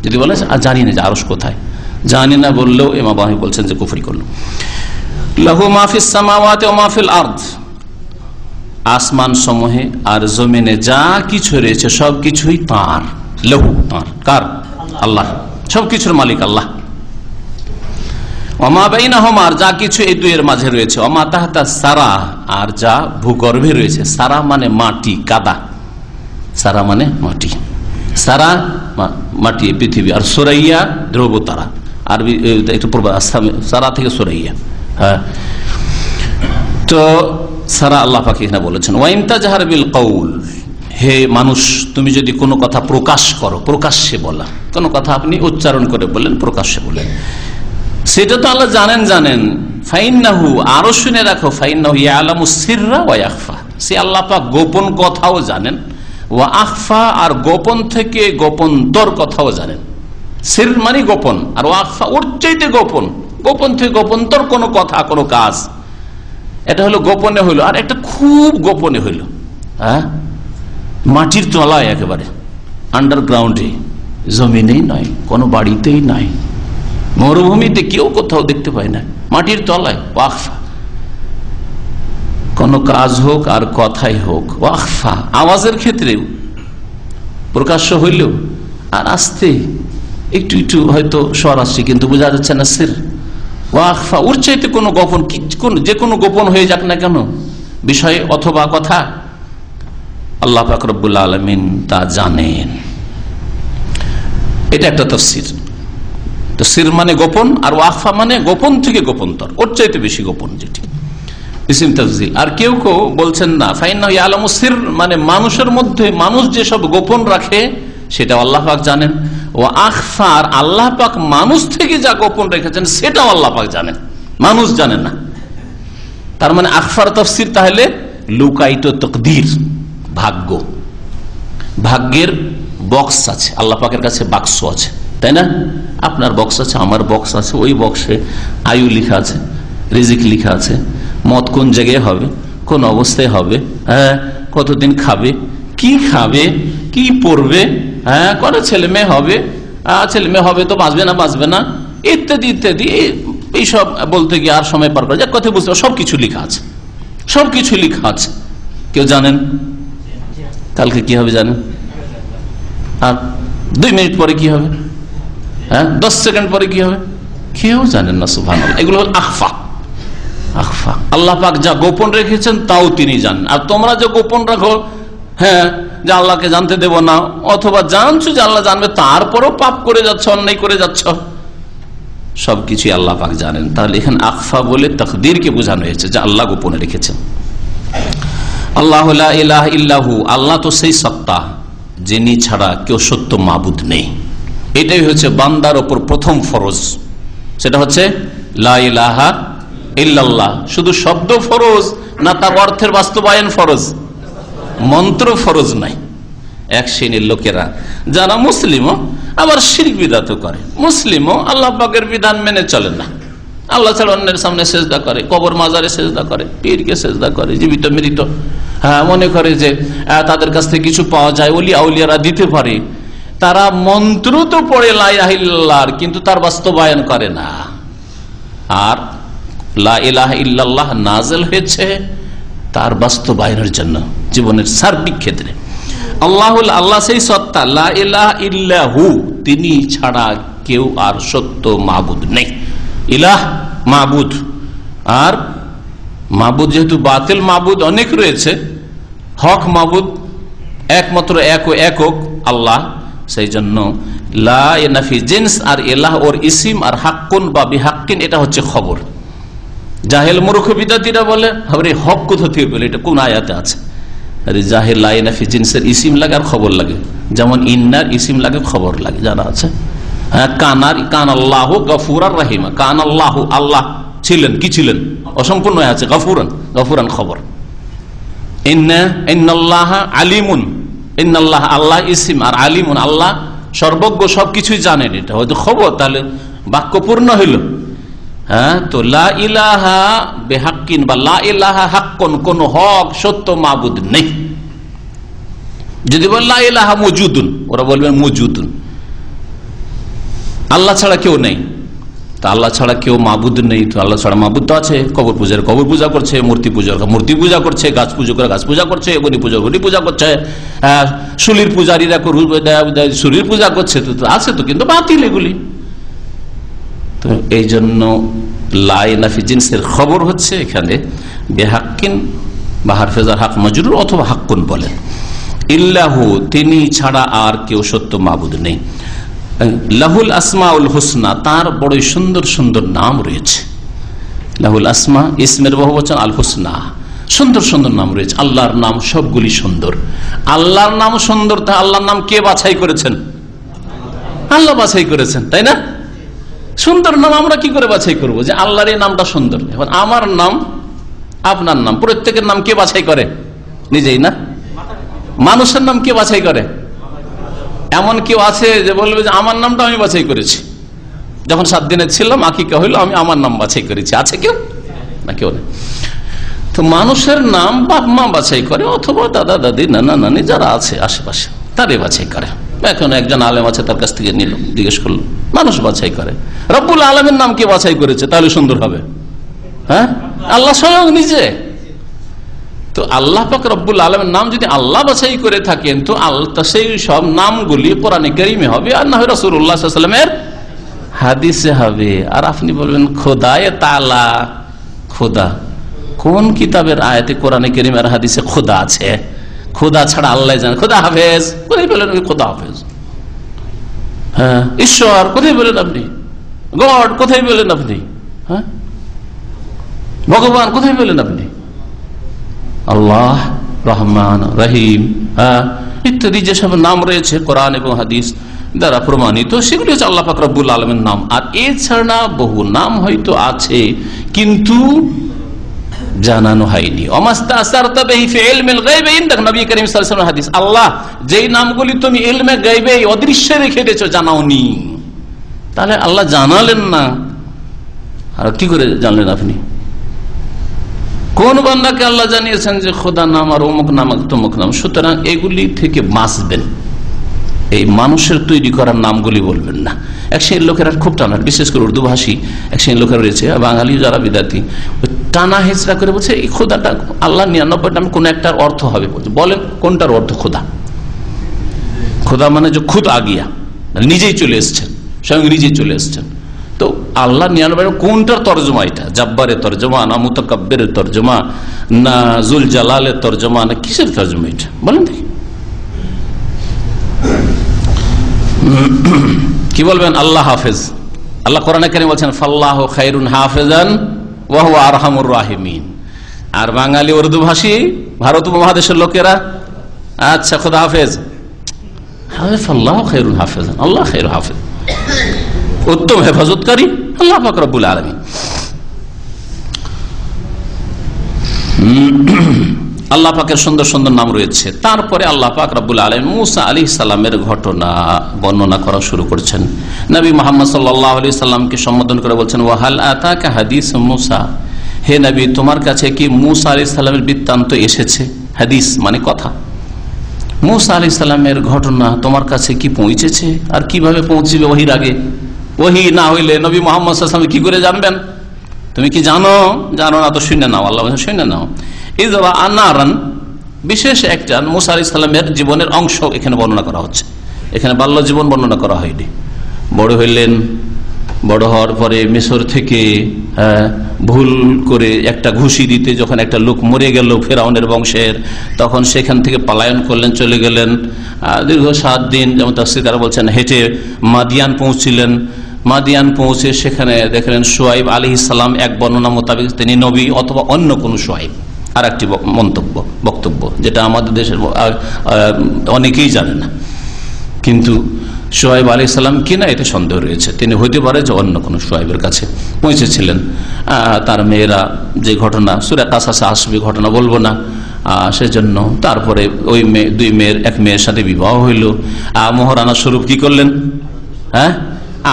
যদি বলে, আর জানি না যে আরস কোথায়? জানি না বললেও এমা বাহি বলছেন যে কুফরি করল। লহু মাহফিস সামাওয়াতে ও মাহফিল আর্থ আসমান সমূহে আর জমিনে যা কিছু রয়েছে, সবকিছুই তাঁর। লহু, তাঁর। কার? আল্লাহ। সবকিছুর মালিক আল্লাহ। অমা বাইনা হমার যা কিছু এই দুইয়ের মাঝে রয়েছে। অমা তাহাতা সারা, আর যা ভূগর্ভে রয়েছে। সারা মানে মাটি, কাদা। সারা মানে মাটি। সারা মাটি পৃথিবী। আর সোরাইয়া ধ্রুব তারা আর একটু পূর্ব সারা থেকে সোরাইয়া। হ্যাঁ। তো সারা আল্লাহ পাকে এখানে বলেছেন ওয়াইমতা জাহার বিল কৌল হে মানুষ, তুমি যদি কোনো কথা প্রকাশ করো, প্রকাশ্যে বলা। কোনো কথা আপনি উচ্চারণ করে বললেন, প্রকাশ্যে বলেন সেটা তো আল্লাহ জানেন জানেন। ফাইন্নাহু, আরও শুনে রাখো, ফাইন্নাহু ইয়ালামু সিররা ওয়া সে আল্লাহ পাক গোপন কথাও জানেন, ওয়া আখফা আর গোপন থেকে গোপনতর কথাও জানেন। সির মানে গোপন, আর ওয়াকফা ওর চাইতে গোপন। গোপন থেকে গোপনতর কোনো কথা, কোনো কাজ। এটা হলো গোপনে হইল, আর একটা খুব গোপনে হইল। হ্যাঁ? মাটির তলায় একেবারে আন্ডারগ্রাউন্ডে জমিনেই নয়, কোনো বাড়িতেই নাই। মরুভূমিতে কেউ কোথাও দেখতে পায় না। মাটির তলায়, ওয়াকফা। কোন কাজ হোক আর কথাই হোক, ওয়াকফা। আওয়াজের ক্ষেত্রেও প্রকাশ্য হইলেও আর আসতে একটু একটু হয়তো স্বর আসছে, কিন্তু বোঝা যাচ্ছে না সির ওয়াকফা, ওর কোনো গোপন কি, কোন- যে কোনো গোপন হয়ে যাক না কেন, বিষয় অথবা কথা, আল্লাহ ফাকরবুল্লা আলমিন তা জানেন। এটা একটা তফসির। তো সির মানে গোপন আর ওয়াকফা মানে গোপন থেকে গোপনতর। ওর চাইতে বেশি গোপন যেটি। আর কেউ কেউ বলছেন না ফাইন আলমসির মানে মানুষের মধ্যে মানুষ যেসব গোপন রাখে সেটা আল্লাহ পাক জানেন। ও আখফা, আর আল্লাহ পাক মানুষ থেকে যা গোপন রেখেছেন, সেটাও আল্লাহ পাক জানেন। মানুষ জানে না। তার মানে আখফার তফসির তাহলে লুকাইত তকদির, ভাগ্য। ভাগ্যের বক্স আছে, আল্লাহ পাকের কাছে বাক্স আছে। তাই না? আপনার বক্স আছে, আমার বক্স আছে, ওই বক্সে আয়ু লিখা আছে, রিজিক লিখা আছে মত কোন জায়গায় হবে, কোন অবস্থায় হবে হ্যাঁ কতদিন খাবে, কি খাবে, কি পড়বে হ্যাঁ করে ছেলে মেয়ে হবে ছেলে মেয়ে হবে তো বাঁচবে না বাঁচবে না, ইত্যাদি ইত্যাদি এইসব বলতে গিয়ে আর সময় পার করে যাক কথা বুঝতে সব কিছু লিখা আছে সব কিছু লিখা আছে, কেউ জানেন? কালকে কি হবে জানেন? আর দুই মিনিট পরে কি হবে? হ্যাঁ? দশ সেকেন্ড পরে কি হবে? কেউ জানেন না সুভান এগুলো হল আখফা। আখফা। আল্লাহ পাক যা গোপন রেখেছেন, তাও তিনি জানেন। আর তোমরা যে গোপন রাখো হ্যাঁ যে আল্লাহকে জানতে দেব না, অথবা জানছো যে আল্লাহ জানবে, তারপরেও পাপ করে যাচ্ছ, অন্যায় করে যাচ্ছ, সবকিছুই আল্লাহ পাক জানেন। তাহলে এখানে আখফা বলে তকদিরকে বোঝানো হয়েছে যে আল্লাহ গোপনে রেখেছেন। আল্লাহ ইল্লাহু, আল্লাহ তো সেই সত্তা, যিনি ছাড়া কেউ সত্য মাবুদ নেই। এটাই হচ্ছে বান্দার ওপর প্রথম ফরজ। সেটা হচ্ছে, লা ইলাহা ইল্লাল্লাহ। শুধু শব্দ ফরজ না তার অর্থের বাস্তবায়ন ফরজ। মন্ত্র ফরজ নাই। এক শ্রেণির লোকেরা, যারা মুসলিমও, আবার শির বিদাত করে। মুসলিমও আল্লাহ পাকের বিধান মেনে চলে না। আল্লাহ ছাড়া অন্যের সামনে সেজদা করে, কবর মাজারে সেজদা করে, পীরকে সেজদা করে, জীবিত, মৃত। হ্যাঁ মনে করে যে তাদের কাছ থেকে কিছু পাওয়া যায় অলিয়া উলিয়ারা দিতে পারে। তারা মন্ত্র তো পড়ে লাইলাহিল্লার কিন্তু তার বাস্তবায়ন করে না। আর লা ইলাহা ইল্লাল্লাহ নাজেল হয়েছে তার বাস্তবায়নের জন্য, জীবনের সার্বিক ক্ষেত্রে। আল্লাহ আল্লাহ সেই সত্তা, লা ইলাহা ইল্লাহু, তিনি ছাড়া কেউ আর সত্য মাবুদ নেই। ইলাহ, মাবুদ। আর মাবুদ যেহেতু বাতিল মাবুদ অনেক রয়েছে, হক মাবুদ, একমাত্র এক ও একক আল্লাহ। সেই জন্য লা এনাফি জিন্স আর এলাহ ওর ইসিম আর হাক্কুন বা বিহাক্কিন, এটা হচ্ছে খবর। জাহেল মূর্খ বিদ্যার্থীরা বলে আবার হক কোথা পেলে? এটা কোন আয়াতে আছে? আরে জাহেল লাইনাফি জিন্সের ইসিম লাগে আর খবর লাগে। যেমন ইন্নার ইসিম লাগে, খবর লাগে, জানা আছে? হ্যাঁ কানার কান আল্লাহ গফুর আর রাহিমা। কান আল্লাহ আল্লাহ ছিলেন, কি ছিলেন? অসম্পূর্ণ আছে, গফুরান গফুরান খবর। ইন্না, ইন্নাল্লাহ আলিমুন। ইন্নাল্লাহ আল্লাহ ইসিম আর আলিমুন, আল্লাহ সর্বজ্ঞ সবকিছুই জানেন এটা। হয়তো খবর, তাহলে বাক্য পূর্ণ হইল। হ্যাঁ তো লা ইলাহা বেহাক্কিন বা লা ইলাহা হাক্কন, কোন হক, সত্য, মাবুদ নেই। যদি বল লা ইলাহা মজুদুন, ওরা বলবেন মজুদুন। আল্লাহ ছাড়া কেউ নেই। তা আল্লাহ ছাড়া কেউ মাবুদ নেই, তো আল্লাহ ছাড়া মাবুদ তো আছে। কবর পূজার কবর পূজা করছে, মূর্তি পূজার মূর্তি পূজা করছে, গাছ পুজো করে গাছ পূজা করছে গণি পূজা গণি পূজা করছে শুলির পূজারীরা শুলির পূজা করছে, তো আছে তো, কিন্তু বাতিল এগুলি। তো এই জন্য লাই নাফি জিন্সের খবর হচ্ছে এখানে বেহাক্কিন বা হারফেজার হাক মজরুর অথবা হাক্কুন বলেন ইল্লাহু, তিনি ছাড়া আর কেউ সত্য মাবুদ নেই। লাহুল আসমা উল হুসনা, তার বড়ই সুন্দর সুন্দর নাম রয়েছে। লাহুল আসমা, ইসমের বহু বচন আল হুসনা, সুন্দর সুন্দর নাম রয়েছে। আল্লাহর নাম সবগুলি সুন্দর। আল্লাহর নাম সুন্দর, তা আল্লাহর নাম কে বাছাই করেছেন? আল্লাহ বাছাই করেছেন, তাই না? সুন্দর নাম আমরা কি করে বাছাই করব? যে আল্লাহর এই নামটা সুন্দর। এখন আমার নাম, আপনার নাম, প্রত্যেকের নাম কে বাছাই করে? নিজেই না? মানুষের নাম কে বাছাই করে? এমন কেউ আছে যে বলবে যে আমার নামটা আমি বাছাই করেছি। যখন সাত দিনে ছিলাম আকিকা হইল, আমি আমার নাম বাছাই করেছি। আছে কেউ? না, কেউ নেই। তো মানুষের নাম বাপ মা বাছাই করে, অথবা দাদা, দাদি, নানা, নানি যারা আছে আশেপাশে, তারই বাছাই করে। এখন একজন আলেম আছে, তার কাছ থেকে নিল, জিজ্ঞেস করল, মানুষ বাছাই করে? রব্বুল আলমের নাম কে বাছাই করেছে? তাহলে সুন্দর হবে। হ্যাঁ? আল্লাহ স্বয়ং নিজে। তো আল্লাহ পাক রব্বুল আলমের নাম যদি আল্লাহ বাছাই করে থাকেন, তো আল্লাহ সেই সব নামগুলি কোরআনে করিমে হবে আর না হয় রসুল্লাহামের হাদিসে হবে। আর আপনি বলবেন, খোদায় তালা খোদা। কোন কিতাবের আয়াতে কোরআনে করিমের হাদিসে খোদা আছে? খোদা ছাড়া আল্লাহ জানে খোদা হাফেজ। কোথায় বলেন খোদা হাফেজ? হ্যাঁ? ঈশ্বর, কোথায় বলেন আপনি? গড, কোথায় বলেন আপনি? হ্যাঁ? ভগবান, কোথায় বলেন আপনি? আল্লাহ, রহমান, রহিম হ্যাঁ? ইত্যাদি যেসব নাম রয়েছে, কোরআন এবং হাদিস দ্বারা প্রমাণিত, সেগুলি হচ্ছে আল্লাহ ফাকরাবুল আলমের নাম। আর এছাড়া বহু নাম হয়তো আছে, কিন্তু জানানো হয়নি। আল্লাহ, যেই নামগুলি তুমি গাইবে জানাওনি। তাহলে আল্লাহ জানালেন না। আর কি করে জানলেন আপনি? কোন বান্দাকে আল্লাহ জানিয়েছেন যে খোদা নাম আর অমুক নাম তমুক নাম সুতরাং এগুলি থেকে বাঁচবেন। এই মানুষের তৈরি করার নামগুলি বলবেন না। এক শ্রেণির লোকেরা খুব টানা, বিশেষ করে উর্দু ভাষী এক শ্রেণির লোকেরা রয়েছে বাঙালি যারা বিদ্যার্থী টানা হেঁচড়া করে বলছে, এই খোদাটা আল্লাহ নিরানব্বই নামে কোন একটার অর্থ হবে। বলেন কোনটার অর্থ খোদা? খোদা মানে যে খুদ আগিয়া মানে নিজেই চলে এসছেন, স্বয়ং নিজেই চলে এসছেন। তো আল্লাহ নিরানব্বই কোনটার তর্জমা এটা? জাব্বারের তর্জমা, না মুতাকাব্বের তর্জমা, না জুল জালালের তর্জমা, না কিসের তর্জমা এটা? বলেন দেখি। কি বলবেন? আল্লাহ হাফেজ। আল্লাহ কোরআনে কেন বলছেন, ফাল্লাহ খাইরুন হাফেজান ওয়াহ আরহামুর রাহিমিন। আর বাঙালি উর্দু ভাষী, ভারত উপমহাদেশের লোকেরা আচ্ছা খোদা হাফেজ। হাফেজ আল্লাহ খাইরুন হাফেজ আল্লাহ খাইর হাফেজ। উত্তম হেফাজতকারী, আল্লাহ ফাকরবুল আলমী আল্লাহ পাকের সুন্দর সুন্দর নাম রয়েছে। তারপরে আল্লাহ পাক রাবুল আলম মুসা আলী সাল্লামের ঘটনা বর্ণনা করা শুরু করছেন। নবী মোহাম্মদ সাল্লাহ আলি সাল্লামকে সম্বোধন করে বলছেন, ওয়াহাল আতাকা হাদিস মুসা? হে নবী, তোমার কাছে কি মুসা আলি সাল্লামের বৃত্তান্ত এসেছে? হাদিস মানে কথা। মুসা আলি সাল্লামের ঘটনা তোমার কাছে কি পৌঁছেছে? আর কীভাবে পৌঁছবে ওহির আগে? ওহি না হইলে নবী মোহাম্মদ কি করে জানবেন? তুমি কি জানো? জানো না তো শুনে নাও, আল্লাহ শুনে নাও। ইজরা আনারান, বিশেষ একটা মুসা আলি সাল্লামের জীবনের অংশ এখানে বর্ণনা করা হচ্ছে। এখানে বাল্য জীবন বর্ণনা করা হয়নি। বড় হইলেন, বড় হওয়ার পরে মিশর থেকে ভুল করে একটা ঘুষি দিতে যখন একটা লোক মরে গেল ফেরাউনের বংশের, তখন সেখান থেকে পলায়ন করলেন, চলে গেলেন। দীর্ঘ সাত দিন, যেমন তার তারা বলছেন, হেঁটে মাদিয়ান পৌঁছিলেন। মাদিয়ান পৌঁছে সেখানে দেখলেন সোয়াইব আলী ইসলাম এক বর্ণনা মোতাবেক তিনি নবী অথবা অন্য কোনো সোয়াইব আর একটি মন্তব্য, বক্তব্য, যেটা আমাদের দেশের অনেকেই জানে না। কিন্তু সোহাইব আলী সাল্লাম কিনা এতে সন্দেহ রয়েছে। তিনি হইতে পারে যে অন্য কোনো সোহাইবের কাছে পৌঁছেছিলেন। তার মেয়েরা যে ঘটনা, সুরে কাছাশে আসবে ঘটনা বলব না। সেজন্য তারপরে ওই মেয়ে, দুই মেয়ের, এক মেয়ের সাথে বিবাহ হইল। মহারানা স্বরূপ কি করলেন? হ্যাঁ?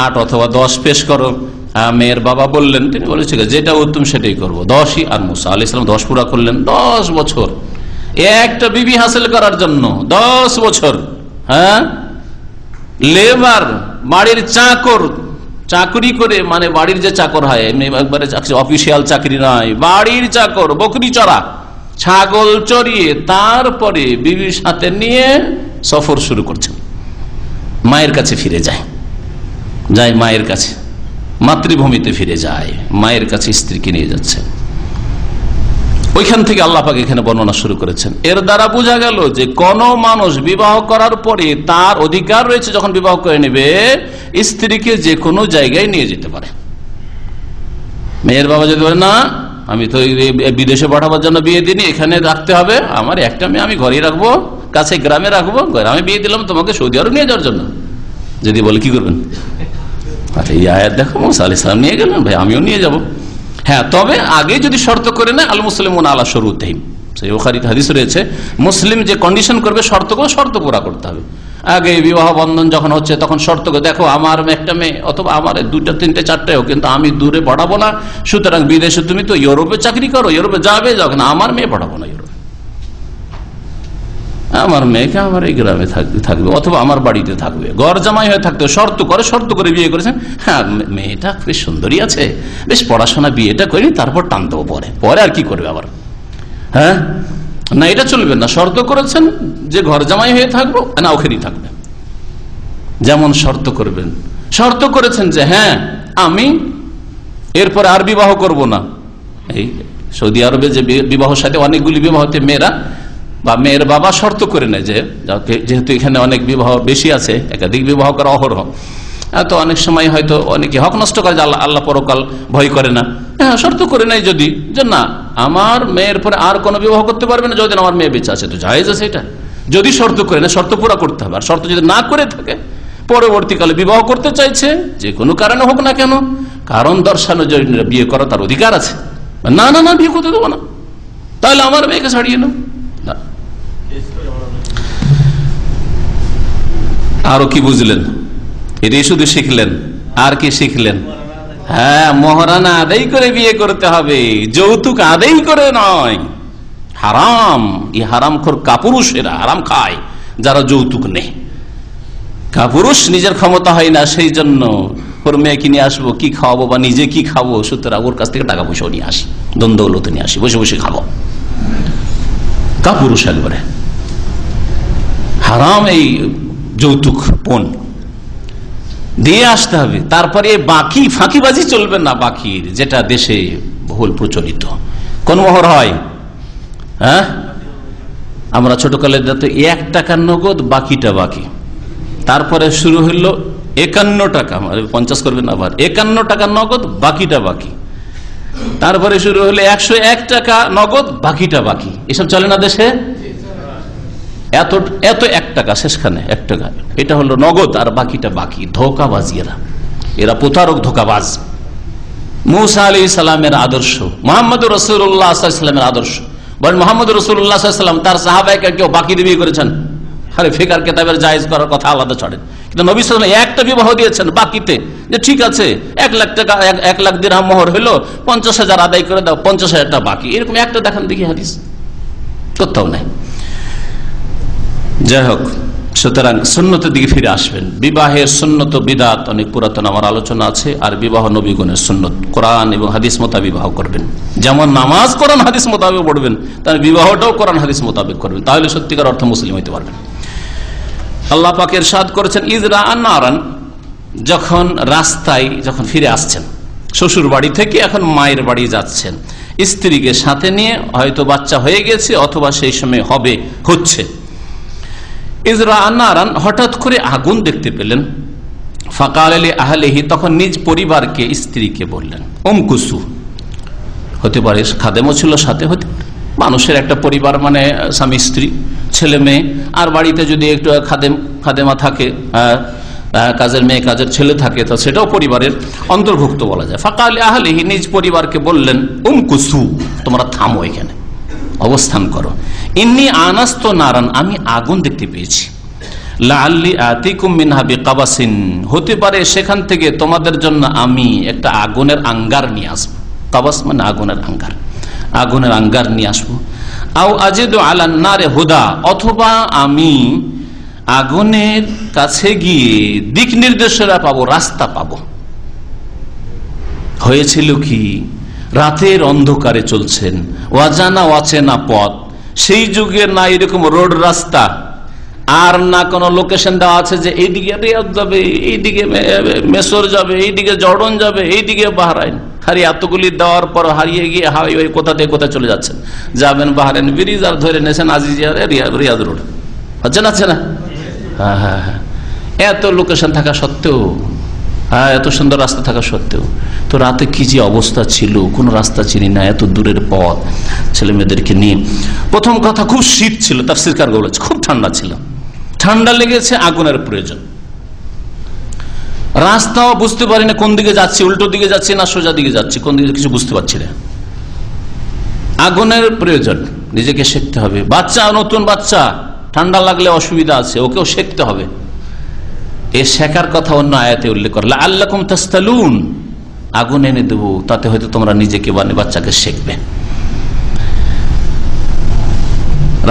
আট অথবা দশ পেশ করো। মেয়ের বাবা বললেন, তিনি বলেছিল, যেটা উত্তম সেটাই করব। দশই আর মুসা আলি ইসলাম দশ পুরা করলেন, দশ বছর। একটা বিবি হাসিল করার জন্য দশ বছর। হ্যাঁ? লেবার, বাড়ির চাকর, চাকরি করে মানে বাড়ির যে চাকর হয়, এমনি একবারে অফিসিয়াল চাকরি নয়, বাড়ির চাকর, বকরি চড়া, ছাগল চড়িয়ে তারপরে বিবির সাথে নিয়ে সফর শুরু করছেন। মায়ের কাছে ফিরে যায়। যায় মায়ের কাছে। মাতৃভূমিতে ফিরে যায়, মায়ের কাছে স্ত্রীকে নিয়ে যাচ্ছে। ওইখান থেকে আল্লাহ পাক এখানে বর্ণনা শুরু করেছেন। এর দ্বারা বোঝা গেল যে কোন মানুষ বিবাহ করার পরে তার অধিকার রয়েছে যখন বিবাহ করে নেবে, স্ত্রীকে যে কোনো জায়গায় নিয়ে যেতে পারে। মেয়ের বাবা যদি বলে, না, আমি তো বিদেশে পাঠাবার জন্য বিয়ে দিনি এখানে রাখতে হবে। আমার একটা মেয়ে আমি ঘরেই রাখব, কাছে গ্রামে রাখব গ্রামে বিয়ে দিলাম তোমাকে সৌদি আরব নিয়ে যাওয়ার জন্য। যদি বলে, কি করবেন? আচ্ছা এই আয়াত দেখো, মোসা আলি নিয়ে গেলেন, ভাই, আমিও নিয়ে যাব। হ্যাঁ তবে আগে যদি শর্ত করে নেয় আল মুসলিম আল্লাহ সরুদ্দিন সেই রয়েছে, মুসলিম যে কন্ডিশন করবে শর্ত করে শর্ত পুরা করতে হবে। আগে বিবাহ বন্ধন যখন হচ্ছে, তখন শর্ত দেখো, আমার একটা মেয়ে, অথবা আমার দুইটা, তিনটে, চারটে হোক, কিন্তু আমি দূরে পড়াবো না। সুতরাং বিদেশে তুমি তো ইউরোপে চাকরি করো, ইউরোপে যাবে যাও না আমার মেয়ে পড়াবো না ইউরোপে। আমার মেয়েকে আমার এই গ্রামে থাকবে, অথবা আমার বাড়িতে থাকবে। গড় জামাই হয়ে থাকতে শর্ত করে শর্ত করে বিয়ে করেছেন। হ্যাঁ মেয়েটা বেশ সুন্দরী আছে। বেশ পড়াশোনা, বিয়েটা করিনি তারপর টান দেবো পরে। পরে আর কি করবে আবার? হ্যাঁ? না, এটা চলবে না। শর্ত করেছেন যে ঘর জামাই হয়ে থাকব, না, ওখানেই থাকবে। যেমন শর্ত করবেন। শর্ত করেছেন যে হ্যাঁ আমি এরপরে আর বিবাহ করব না। এই সৌদি আরবে যে বিবাহের সাথে অনেকগুলি বিবাহতে মেয়েরা বা মেয়ের বাবা শর্ত করে নেয় যে যেহেতু এখানে অনেক বিবাহ বেশি আছে, একাধিক বিবাহ করা অহরহ। তো অনেক সময় হয়তো অনেকে হক নষ্ট করে আল্লাহ আল্লাহ পরকাল ভয় করে না। হ্যাঁ শর্ত করে নেয় যদি, যে না, আমার মেয়ের পরে আর কোনো বিবাহ করতে পারবে না যদি আমার মেয়ে বেঁচে আছে, তো জাহেজ আছে এটা। যদি শর্ত করে না শর্ত পুরা করতে হবে। আর শর্ত যদি না করে থাকে, পরবর্তীকালে বিবাহ করতে চাইছে, যে কোনো কারণে হোক না কেন, কারণ দর্শানো বিয়ে করা তার অধিকার আছে। না না না, বিয়ে করতে দেবো না। তাহলে আমার মেয়েকে ছাড়িয়ে নাও। আরও কি বুঝলেন? এটাই শুধু শিখলেন। আর কি শিখলেন? হ্যাঁ মহারানা আদায় করে বিয়ে করতে হবে। যৌতুক আদায় করে নয়। হারাম। এই হারাম খোর কাপুরুষেরা হারাম খায়, যারা যৌতুক নেই কাপুরুষ নিজের ক্ষমতা হয় না, সেই জন্য ওর মেয়েকে নিয়ে আসব, কি খাওয়াবো বা নিজে কি খাব, সুতরাং ওর কাছ থেকে টাকা পয়সাও নিয়ে আসি দ্বন্দ্বলতে নিয়ে আসি, বসে বসে খাব। কাপুরুষ একবারে। হারাম এই যৌতুক, পণ। দিয়ে আসতে হবে। তারপরে বাকি ফাঁকিবাজি চলবে না বাকির, যেটা দেশে বহুল প্রচলিত। কোন মোহর হয়? হ্যাঁ? আমরা ছোটকালে যাতে এক টাকার নগদ, বাকিটা বাকি। তারপরে শুরু হইল একান্ন টাকা। পঞ্চাশ করবেন আবার। একান্ন টাকা নগদ, বাকিটা বাকি। তারপরে শুরু হলো একশো এক টাকা নগদ, বাকিটা বাকি। এসব চলে না দেশে? এত এত এক টাকা শেষখানে এক টাকা এটা হলো নগদ আর বাকিটা বাকি ধোকাবাজি এরা এরা প্রতারক, ধোকাবাজ। মুসা আলী সালামের আদর্শ। মোহাম্মদ রসুল্লাহামের আদর্শ। বলেন মোহাম্মদ রসুল্লাহাম তার সাহাবাহিকে কেউ বাকি বিয়ে করেছেন? আরে, ফেকার কেতাবের জায়েজ করার কথা আলাদা ছাড়েন। কিন্তু নবী সাল্লাম একটা বিবাহ দিয়েছেন বাকিতে। যে ঠিক আছে, এক লাখ টাকা, এক লাখ দিরহাম মোহর হলো পঞ্চাশ হাজার আদায় করে দাও, পঞ্চাশ হাজার টাকা বাকি। এরকম একটা দেখান দেখি হাদিস। কোথাও নাই। যাই হোক সুতরাং সুন্নতের দিকে ফিরে আসবেন। বিবাহের সুন্নত বিদাত অনেক পুরাতন আমার আলোচনা আছে, আর বিবাহ নবীগণের সুন্নত। কোরআন এবং হাদিস মোতা বিবাহ করবেন। যেমন নামাজ কোরআন, হাদিস মোতাবেক পড়বেন তাহলে বিবাহটাও কোরআন, হাদিস মোতাবেক করবেন। তাহলে সত্যিকার অর্থ মুসলিম হইতে পারবেন। আল্লাহ পাকের সাদ করেছেন, ইজরা আনারান যখন রাস্তায় যখন ফিরে আসছেন, শ্বশুর বাড়ি থেকে এখন মায়ের বাড়ি যাচ্ছেন। স্ত্রীকে সাথে নিয়ে হয়তো বাচ্চা হয়ে গেছে, অথবা সেই সময় হবে, হচ্ছে। ইজরা হঠাৎ করে আগুন দেখতে পেলেন। ফাঁকা আলী আহলেহি তখন নিজ পরিবারকে, স্ত্রীকে বললেন ওমকুসু হতে পারে খাদেমও ছিল সাথে হতে। মানুষের একটা পরিবার মানে স্বামী, স্ত্রী, ছেলে, মেয়ে। আর বাড়িতে যদি একটু খাদেম, খাদেমা থাকে কাজের মেয়ে, কাজের ছেলে থাকে, তো সেটাও পরিবারের অন্তর্ভুক্ত বলা যায়। ফাঁকা আলী আহলেহি নিজ পরিবারকে বললেন উমকুসু তোমরা থামো এখানে। অবস্থান করো। ইন্নি আনাস্ত নারান, আমি আগুন দেখতে পেয়েছি। হতে পারে সেখান থেকে তোমাদের জন্য আমি একটা আগুনের আঙ্গার নিয়ে আসব। কাবাস মানে আগুনের আঙ্গার। আগুনের আঙ্গার নিয়ে আসব। আও আজেদ আলান্নারে হুদা, অথবা আমি আগুনের কাছে গিয়ে দিক নির্দেশনা পাবো, রাস্তা পাবো। হয়েছিল কি? রাতের অন্ধকারে চলছেন। অজানা অচেনা পথ। সেই যুগের না এরকম রোড রাস্তা। আর না কোনো লোকেশন দেওয়া আছে যে এইদিকে রিয়াদ যাবে, এইদিকে মেসর যাবে, এইদিকে জর্ডন যাবে, এইদিকে বাহরাইন। হারি এতগুলি দেওয়ার পর হারিয়ে গিয়ে হাই কোথা থেকে কোথায় চলে যাচ্ছেন। যাবেন বাহারেন ব্রিজ আর ধরে নেছেন আজিজিয়ার রিয়াদ রোড। হচ্ছে না আছে না? হ্যাঁ হ্যাঁ হ্যাঁ। এত লোকেশন থাকা সত্ত্বেও এত সুন্দর রাস্তা থাকা সত্ত্বেও। তো রাতে কি যে অবস্থা ছিল, কোন রাস্তা চিনি না, এত দূরের পথ ছেলে মেয়েদেরকে নিয়ে। প্রথম কথা, খুব শীত ছিল তার সিরকার বলেছে, খুব ঠান্ডা ছিল। ঠান্ডা লেগেছে, আগুনের প্রয়োজন। রাস্তাও বুঝতে পারি না, কোন দিকে যাচ্ছি, উল্টো দিকে যাচ্ছি না, সোজা দিকে যাচ্ছি, কোন দিকে কিছু বুঝতে পারছি না। আগুনের প্রয়োজন, নিজেকে শিখতে হবে। বাচ্চা, নতুন বাচ্চা, ঠান্ডা লাগলে অসুবিধা আছে, ওকেও শিখতে হবে। এ শেখার কথা অন্য আয়াতে উল্লেখ করলে আল্লাহ তাস্তালুন। আগুন এনে দেবো, তাতে হয়তো তোমরা নিজেকে বানে বাচ্চাকে শিখবে।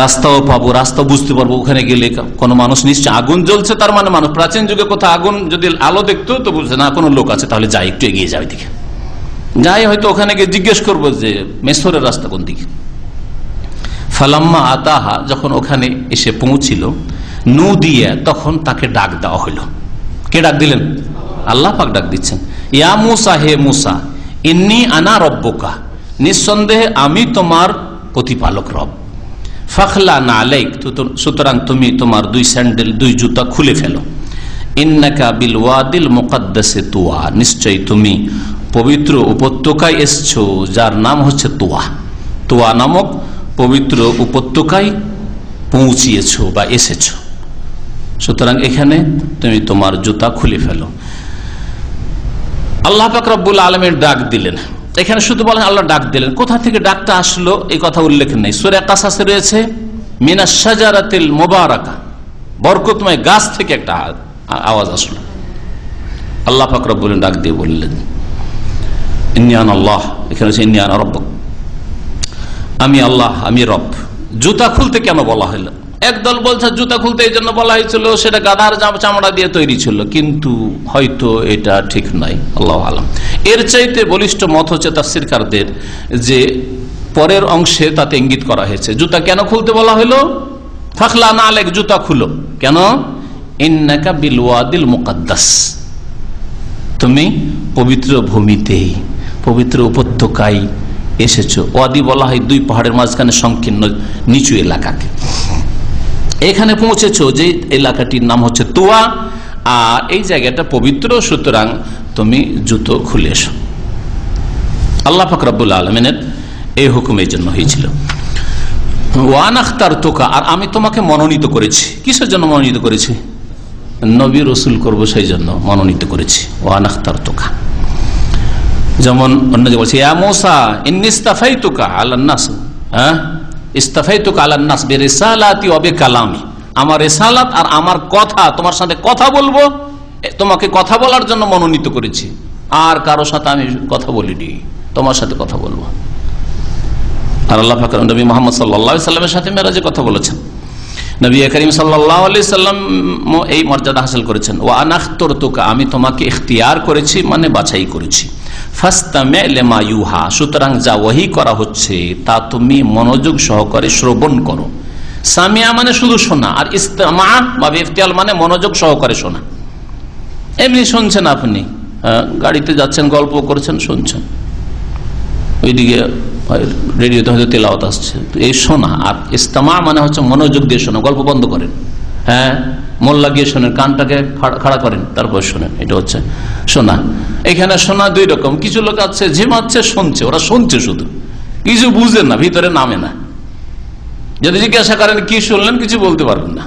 রাস্তাও পাবো রাস্তা বুঝতে পারব, ওখানে গেলে কোনো মানুষ নিশ্চয় আগুন জ্বলছে, তার মানে মানুষ প্রাচীন যুগে কোথাও আগুন যদি আলো দেখতো, তো বুঝছে, না, কোনো লোক আছে, তাহলে যাই একটু এগিয়ে যাবে দিকে যাই হয়তো ওখানে গিয়ে জিজ্ঞেস করব যে, মেসরের রাস্তা কোন দিকে? ফালাম্মা আতাহা, যখন ওখানে এসে পৌঁছিল নু দিয়ে তখন তাকে ডাক দেওয়া হলো। কে ডাক দিলেন? আল্লাহ পাক ডাক দিচ্ছেন। ইয়া মুসা, হে মুসা, ইন্নি আনা রব্বকা, নিঃসন্দেহে আমি তোমার প্রতিপালক রব। ফখলা না আলাইক সুতরাং তুমি তোমার দুই স্যান্ডেল, দুই জুতা খুলে ফেলো। ইন্নাকা বিল ওয়াদিল মোকাদ্দাসে তুয়া, নিশ্চয়ই তুমি পবিত্র উপত্যকায় এসছো, যার নাম হচ্ছে তোয়া। তোয়া নামক পবিত্র উপত্যকায় পৌঁছিয়েছ বা এসেছ। সুতরাং এখানে তুমি তোমার জুতা খুলে ফেলো। আল্লাহ পাকরবুল আলমের ডাক দিলেন। এখানে শুধু বলেন আল্লাহ ডাক দিলেন। কোথা থেকে ডাকটা আসলো এই কথা উল্লেখ নেই। সুরে কাসাসে রয়েছে মিনা সাজারাতিল মোবারকা। বরকতময় গাছ থেকে একটা আওয়াজ আসলো। আল্লাহ ফাকরবুল ডাক দিয়ে বললেন ইন্ডিয়ান আল্লাহ। এখানে হচ্ছে ইন্ডিয়ান রব আমি আল্লাহ, আমি রব। জুতা খুলতে কেন বলা হলো? একদল বলছে, জুতা খুলতে এই জন্য বলা হয়েছিল, সেটা গাধার চামড়া দিয়ে তৈরি ছিল। কিন্তু হয়তো এটা ঠিক নাই আল্লাহ আলম। এর চাইতে বলিষ্ঠ মত হচ্ছে তাফসিরকারদের যে পরের অংশে তাতে ইঙ্গিত করা হয়েছে। জুতা কেন খুলতে বলা হলো? ফাখলা না আলেক জুতা খুলো। কেন? ইন্নাকা বিল ওয়াদিল মুকাদ্দাস। তুমি পবিত্র ভূমিতে পবিত্র উপত্যকায় এসেছ। ওয়াদি বলা হয় দুই পাহাড়ের মাঝখানে সংকীর্ণ, নিচু এলাকাকে। এখানে পৌঁছেছো যে এলাকাটির নাম হচ্ছে তোয়া, আর এই জায়গাটা পবিত্র, সুতরাং তুমি জুতো খুলে এসো। আল্লাহ ফাকরাবুল আলমিনের এই হুকুম এই জন্য হয়েছিল। ওয়ান আখতার তোকা, আর আমি তোমাকে মনোনীত করেছি। কিসের জন্য মনোনীত করেছি? নবী রসুল করব সেই জন্য মনোনীত করেছি। ওয়ান আখতার তোকা। যেমন অন্য যে বলছে তোকা আল্লাহ হ্যাঁ? ইস্তাফাই তোকা আল্লাহ বেরেসালাতি অবে কালামি আমার রেসালাত আর আমার কথা, তোমার সাথে কথা বলব তোমাকে কথা বলার জন্য মনোনীত করেছি। আর কারও সাথে আমি কথা বলিনি, তোমার সাথে কথা বলব। আর আল্লাহ ফাকর নবী মোহাম্মদ সাল্লা সাল্লামের সাথে মেরাজে কথা বলেছেন। নবী করিম সাল্লাম এই মর্যাদা হাসিল করেছেন। ও আনাখতর তোকা আমি তোমাকে ইখতিয়ার করেছি মানে বাছাই করেছি। সুতরাং যা ওহি করা হচ্ছে, তা তুমি মনোযোগ সহকারে শ্রবণ করো। সামিয়া মানে শুধু শোনা, আর ইস্তামা বা ইফতিয়াল মানে মনোযোগ সহকারে শোনা। এমনি শুনছেন আপনি? গাড়িতে যাচ্ছেন, গল্প করছেন, শুনছেন। ওইদিকে রেডিওতে হয়তো তেলাওয়াত আসছে। এই শোনা, আর ইস্তামা মানে হচ্ছে মনোযোগ দিয়ে শোনা, গল্প বন্ধ করেন। হ্যাঁ মন লাগিয়ে শোনেন, কানটাকে খাড়া করেন, তারপর শোনেন, এটা হচ্ছে শোনা এখানে শোনা দুই রকম, কিছু লোক আছে ঝিমাচ্ছে শুনছে, ওরা শুনছে শুধু। কিছু বুঝেন না, ভিতরে নামে না। যদি জিজ্ঞাসা করেন, কি শুনলেন, কিছু বলতে পারবেন না।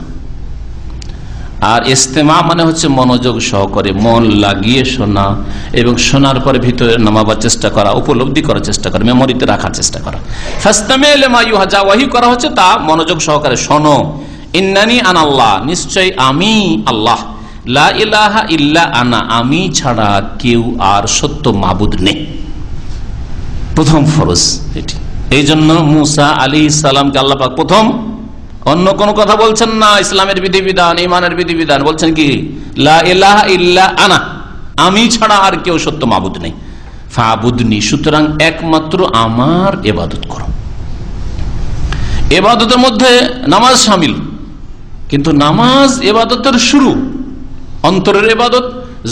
আর ইস্তেমা মানে হচ্ছে মনোযোগ সহকারে, মন লাগিয়ে শোনা এবং শোনার পরে ভিতরে নামাবার চেষ্টা করা, উপলব্ধি করার চেষ্টা করা মেমোরিতে রাখার চেষ্টা করা। করা হচ্ছে তা মনোযোগ সহকারে শোনো। ইন্নানি আন আল্লাহ নিশ্চয় আমি আল্লাহ। লা ইলাহা ইল্লা আনা আমি ছাড়া কেউ আর সত্য মাবুদ নেই। প্রথম ফরজ এটি। এই জন্য মুসা আলী ইসালামকে আল্লাপাক প্রথম অন্য কোন কথা বলছেন না। ইসলামের বিধিবিধান ইমানের বিধিবিধান। বলছেন কি? লা ইলাহা ইল্লা আনা আমি ছাড়া আর কেউ সত্য মাবুদ নেই। ফাবুদনি সুতরাং একমাত্র আমার এবাদত করো। এবাদতের মধ্যে নামাজ সামিল। কিন্তু নামাজ এবাদতের শুরু, অন্তরের এবাদত,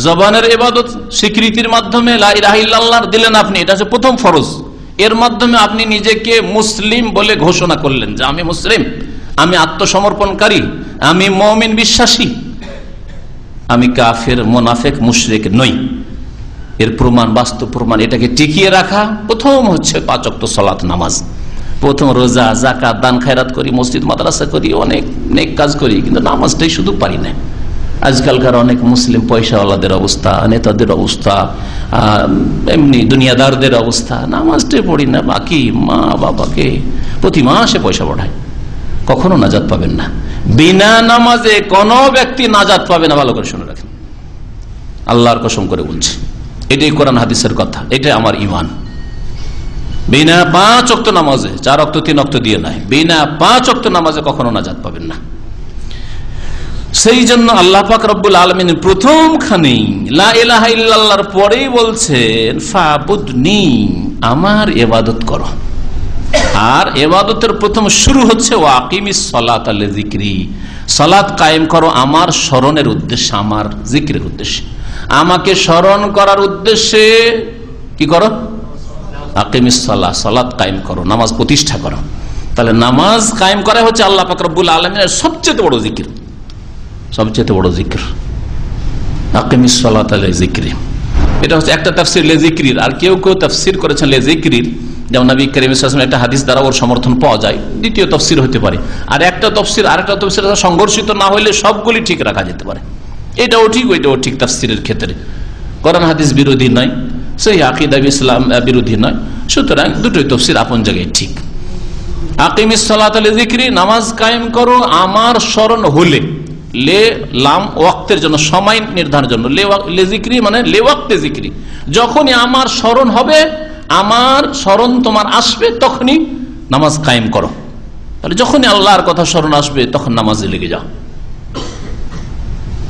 জবানের এবাদত, স্বীকৃতির মাধ্যমে লাইরাহিল্লাহ দিলেন আপনি, এটা হচ্ছে প্রথম ফরজ। এর মাধ্যমে আপনি নিজেকে মুসলিম বলে ঘোষণা করলেন যে আমি মুসলিম, আমি আত্মসমর্পণকারী, আমি মমিন বিশ্বাসী, আমি কাফের, মোনাফেক, মুশরেক নই। এর প্রমাণ, বাস্তব প্রমাণ, এটাকে টিকিয়ে রাখা প্রথম হচ্ছে পাচক সলাৎ নামাজ। প্রথম রোজা জাকাত দান, খায়রাত করি, মসজিদ, মাদ্রাসা করি, অনেক নেক কাজ করি, কিন্তু নামাজটাই শুধু পারি না। আজকালকার অনেক মুসলিম পয়সাওয়ালাদের অবস্থা, নেতাদের অবস্থা এমনি দুনিয়াদারদের অবস্থা, নামাজটাই পড়ি না। বাকি মা বাবাকে প্রতি মাসে পয়সা পাঠায় কখনো নাজাত পাবেন না। বিনা নামাজে কোনো ব্যক্তি নাজাত পাবে না, ভালো করে শুনে রাখেন। আল্লাহর কসম করে বলছি, এটাই কোরআন হাদিসের কথা, এটাই আমার ইমান বিনা পাঁচ অক্ত নামাজে, চার অক্ত তিন অক্ত দিয়ে নাই। বিনা পাঁচ অক্ত নামাজে কখনো নাজাত পাবেন না। সেই জন্য আল্লাহ পাক রব্বুল আলমিন প্রথমখানেই লাহার পরেই বলছেন, ফাবুদনি, আমার এবাদত করো। আর এবাদতের প্রথম শুরু হচ্ছে ওয়াকিম সলাত আল্লে জিক্রি সলাৎ কায়েম করো আমার স্মরণের উদ্দেশ্যে, আমার জিক্রের উদ্দেশ্যে। আমাকে স্মরণ করার উদ্দেশ্যে কি করো? আকিমিসলা সলাৎ কায়েম করো, নামাজ প্রতিষ্ঠা করো। তাহলে নামাজ কায়েম করা হচ্ছে আল্লাহ ফাকরবুল আলমিনের সবচেয়ে বড় জিকির। সবচেয়ে বড় জিকির। এটা হচ্ছে একটা আর কেউ কেউ করেছেন যেমন একটা হাদিস সমর্থন পাওয়া যায়। দ্বিতীয় তফসির হতে পারে। আর একটা তফসির আর একটা তফসির সংঘর্ষিত না হলে সবগুলি ঠিক রাখা যেতে পারে। এটাও ঠিক, ওইটাও ঠিক তাফসিরের ক্ষেত্রে। কোরআন হাদিস বিরোধী নয়। সেই আকিদা ইসলাম বিরোধী নয়। সুতরাং দুটোই তফসির আপন জায়গায় ঠিক। আকিমিস সালাত জিক্রি নামাজ কায়েম করো আমার স্মরণ হলে। লে, লাম, ওয়াক্তের জন্য, সময় নির্ধারণের জন্য। লে জিক্রি মানে লে ওয়াক্তে জিক্রি যখনই আমার স্মরণ হবে, আমার স্মরণ তোমার আসবে, তখনই নামাজ কায়েম করো। তাহলে যখনই আল্লাহর কথা স্মরণ আসবে, তখন নামাজে লেগে যাও।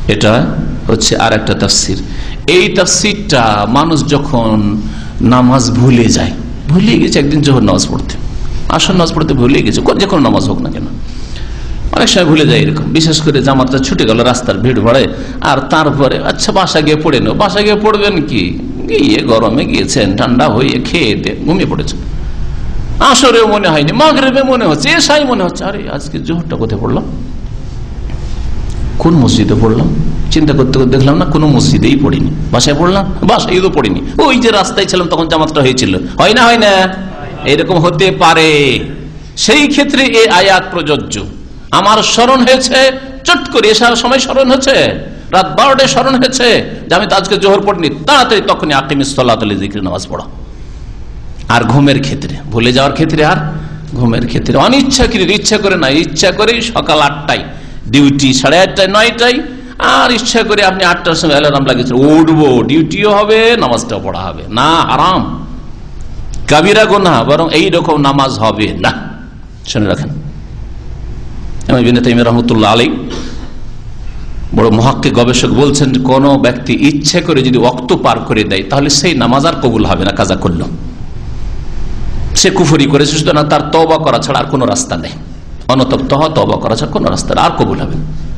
এটা হচ্ছে আর একটা তাফসির। এই তাফসিরটা মানুষ যখন নামাজ ভুলে যায়, ভুলে গেছে, একদিন যখন নামাজ পড়তে। আসর নামাজ পড়তে ভুলে গেছে যে কোনো নামাজ হোক না কেন। অনেক সময় ভুলে যায় এরকম। বিশেষ করে জামাতটা ছুটে গেল, রাস্তার ভিড় ভাড়ে আর তারপরে আচ্ছা বাসা গিয়ে পড়ে নেব বাসা গিয়ে পড়বেন কি? গিয়ে গরমে গিয়েছেন, ঠান্ডা হয়ে খেয়ে দিয়ে ঘুমিয়ে পড়েছেন। আসরেও মনে হয়নি, মাগরেবে মনে হচ্ছে এসাই মনে হচ্ছে, আরে, আজকে জোহরটা কোথায় পড়লাম? কোন মসজিদে পড়লাম? চিন্তা করতে করতে দেখলাম না কোনো মসজিদেই পড়িনি। বাসায় পড়লাম বাসায় তো পড়িনি। ওই যে রাস্তায় ছিলাম তখন জামাতটা হয়েছিল। হয় না হয় না? এরকম হতে পারে। সেই ক্ষেত্রে এই আয়াত প্রযোজ্য। আমার স্মরণ হয়েছে, চট করে এসার সময় স্মরণ হয়েছে। রাত বারোটায় স্মরণ হয়েছে যে আমি তো আজকে জোহর পড়িনি। তাড়াতাড়ি তখনই আকিমিসল্লাহ জিক্রি নামাজ পড়া। আর ঘুমের ক্ষেত্রে, ভুলে যাওয়ার ক্ষেত্রে আর ঘুমের ক্ষেত্রে। অনিচ্ছাকৃত ইচ্ছা করে না, ইচ্ছা করেই সকাল আটটায়, ডিউটি সাড়ে আটটায়, নয়টায় আর ইচ্ছা করে আপনি আটটার সময় অ্যালার্ম লাগিয়েছেন। উঠবো ডিউটিও হবে, নামাজটাও পড়া হবে। না আরাম কাবিরা গোনা বরং এইরকম নামাজ হবে। না, শুনে রাখেন। গবেষক বলছেন, কোন ব্যক্তি ইচ্ছে করে যদি অক্ত পার করে দেয়, তাহলে সেই নামাজ আর কবুল হবে না, কাজা করল। সে কুফরি করেছে না তার তবা করা ছাড়া আর কোনো রাস্তা নেই। অনতপ্ত হওয়া তবা করা ছাড়া কোনো রাস্তা আর কবুল হবে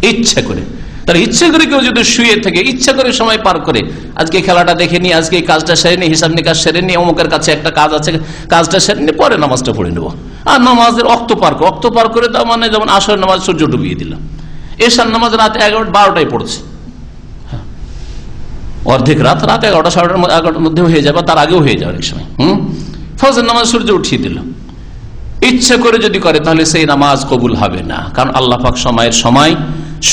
ইচ্ছে করে। তার ইচ্ছে করে কেউ যদি শুয়ে থেকে, ইচ্ছা করে সময় পার করে, আজকে খেলাটা দেখে নি আজকে কাজটা সেরে নি হিসাব নিকাশ সেরে নি অমুকের কাছে একটা কাজ আছে, কাজটা সেরে নি পরে নামাজটা পড়ে নেব। আর নামাজের অক্ত পার করে, অক্ত পার করে তার মানে যেমন আসর নামাজ সূর্য ডুবিয়ে দিলাম। এসার নামাজ রাত এগারোটা, বারোটায় পড়ছে। অর্ধেক রাত রাত এগারোটা, সাড়ে এগারোটার মধ্যে হয়ে যাবে, তার আগেও হয়ে যাবে অনেক সময়। হম? ফজর নামাজ সূর্য উঠিয়ে দিল ইচ্ছে করে যদি করে, তাহলে সেই নামাজ কবুল হবে না। কারণ আল্লাহ পাক সময়ের সময়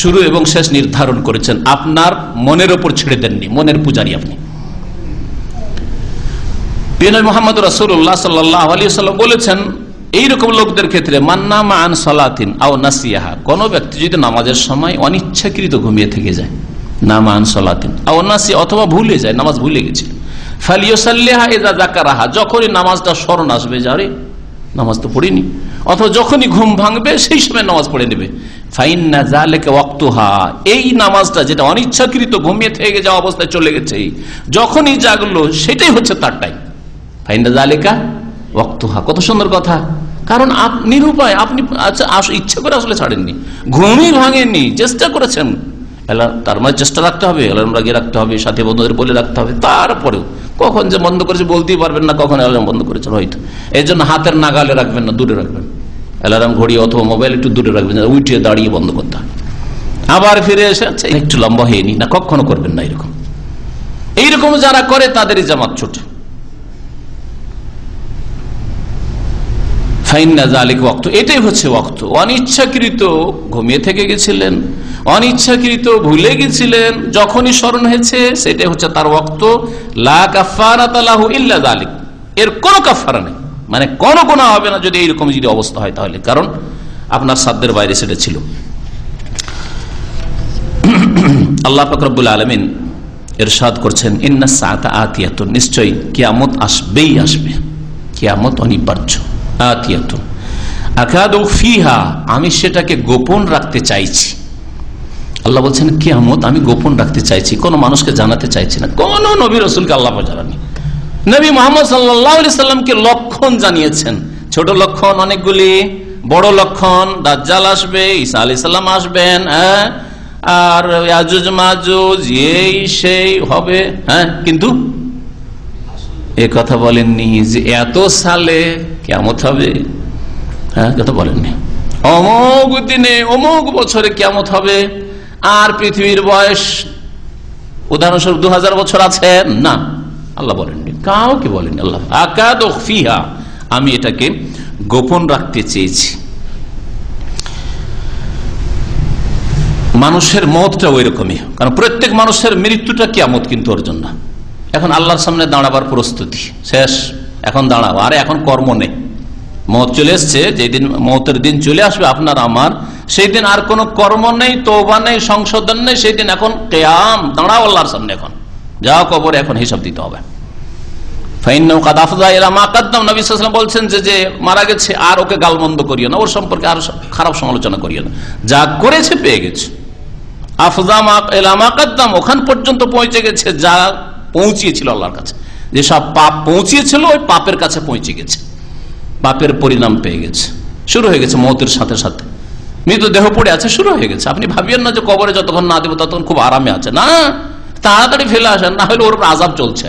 শুরু এবং শেষ নির্ধারণ করেছেন। আপনার মনের ওপর ছেড়ে দেননি, মনের পূজারি আপনি। মোহাম্মদ রসুল্লাহ সাল্লাহ আলী সাল্লাম বলেছেন, এইরকম লোকদের ক্ষেত্রে মান্না মান সালাতিন আও নাসিয়াহা, কোন ব্যক্তি যদি নামাজের সময় অনিচ্ছাকৃত ঘুমিয়ে থেকে যায় না মান সালাতিন আও নাসি অথবা ভুলে যায়, নামাজ ভুলে গেছে ফালিয়াহা এজা জাকারাহা যখনই নামাজটা স্মরণ আসবে যারে নামাজ তো পড়িনি। অথবা যখনই ঘুম ভাঙবে, সেই সময় নামাজ পড়ে নেবে। এই নামাজটা যেটা অনিচ্ছাকৃত ঘুমিয়ে থেকে যাওয়া অবস্থায় চলে গেছে, যখনই জাগলো, সেটাই হচ্ছে তার টাইম ফাইন্না জালেকা ওয়াক্তুহা, কত সুন্দর কথা। কারণ আপনি নিরুপায়, আপনি আচ্ছা ইচ্ছা করে আসলে ছাড়েননি। ঘুমই ভাঙেননি, চেষ্টা করেছেন। তার মানে চেষ্টা রাখতে হবে অ্যালার্ম লাগিয়ে রাখতে হবে, সাথে বন্ধুদের বলে রাখতে হবে, তারপরেও কখন যে বন্ধ করেছে বলতেই পারবেন না, কখন অ্যালার্ম বন্ধ করেছেন হয়তো। এই জন্য হাতের নাগালে রাখবেন না, দূরে রাখবেন। অ্যালার্ম ঘড়ি অথবা মোবাইল একটু দূরে রাখবেন উঠিয়ে দাঁড়িয়ে বন্ধ করতে হবে আবার ফিরে এসে আচ্ছা একটু লম্বা হয়ে নি, না, কখনো করবেন না এরকম। এইরকম যারা করে, তাদেরই জামাত ছোট। ওয়াক্ত। এটাই হচ্ছে ওয়াক্ত। অনিচ্ছাকৃত ঘুমিয়ে থেকে গেছিলেন, অনিচ্ছাকৃত ভুলে গেছিলেন, যখনই স্মরণ হয়েছে, সেটাই হচ্ছে তার ওয়াক্ত। লা কাফারাত লাহু ইল্লা যালিক। এর কোনো কাফারা নেই। মানে কোনো গোনা হবে না যদি এইরকম যদি অবস্থা হয় তাহলে। কারণ আপনার সাধ্যের বাইরে সেটা ছিল। আল্লাহ ফকরবুল আলমিন এরশাদ করছেন, ইন্না সাতা আতিয়াত নিশ্চয়ই কিয়ামত আসবেই আসবে। কিয়ামত অনিবার্য। আমি সেটাকে গোপন রাখতে চাইছি। আল্লাহ বলছেন, কিয়ামত আমি গোপন রাখতে চাইছি। কোন মানুষকে জানাতে চাইছি না। কোন নবী রসুলকে আল্লাহ জানানি নবী মোহাম্মদ সাল্লাহ সাল্লামকে লক্ষণ জানিয়েছেন। ছোট লক্ষণ অনেকগুলি, বড় লক্ষণ, দাজ্জাল আসবে, ঈসা আলি সাল্লাম আসবেন হ্যাঁ? আর আজুজ মাজুজ, এই সেই হবে হ্যাঁ? কিন্তু এ কথা বলেননি যে এত সালে কেমত হবে? হ্যাঁ কথা বলেননি। অমোক দিনে অমোক বছরে কেমত হবে। আর পৃথিবীর বয়স, উদাহরণস্বরূপ দু হাজার বছর আছে? না, আল্লাহ বলেননি। কাউকে বলেননি, আল্লাহ। আকাদ ফিহা, আমি এটাকে গোপন রাখতে চেয়েছি। মানুষের মতটা ওই রকমই কারণ প্রত্যেক মানুষের মৃত্যুটা কিয়ামত কিন্তু ওর জন্য। এখন আল্লাহর সামনে দাঁড়াবার প্রস্তুতি, শেষ। এখন দাঁড়াবো আরে এখন কর্ম নেই। মত চলে এসছে, যেদিন মতের দিন চলে আসবে, আপনার, আমার সেই দিন আর কোনো কর্ম নেই তোবা নেই, সংশোধন নেই সেই দিন এখন কেয়াম। দাঁড়াও আল্লাহর সামনে এখন। যা কবর এখন হিসাব দিতে হবে। বলছেন যে মারা গেছে, আর ওকে না, ওর সম্পর্কে খারাপ সমালোচনা না। যা করেছে পেয়ে গেছে। ওখান পর্যন্ত পৌঁছে গেছে, যা আল্লাহর কাছে। যেসব পাপ পৌঁছিয়েছিল, ওই পাপের কাছে পৌঁছে গেছে। পাপের পরিণাম পেয়ে গেছে। শুরু হয়ে গেছে মতের সাথে সাথে। মৃত দেহ পড়ে আছে, শুরু হয়ে গেছে। আপনি ভাবিয়েন না যে কবরে যতক্ষণ না দেবো ততক্ষণ খুব আরামে আছে। না, তাড়াতাড়ি ফেলে আসেন, না হলে ওর আজাব চলছে।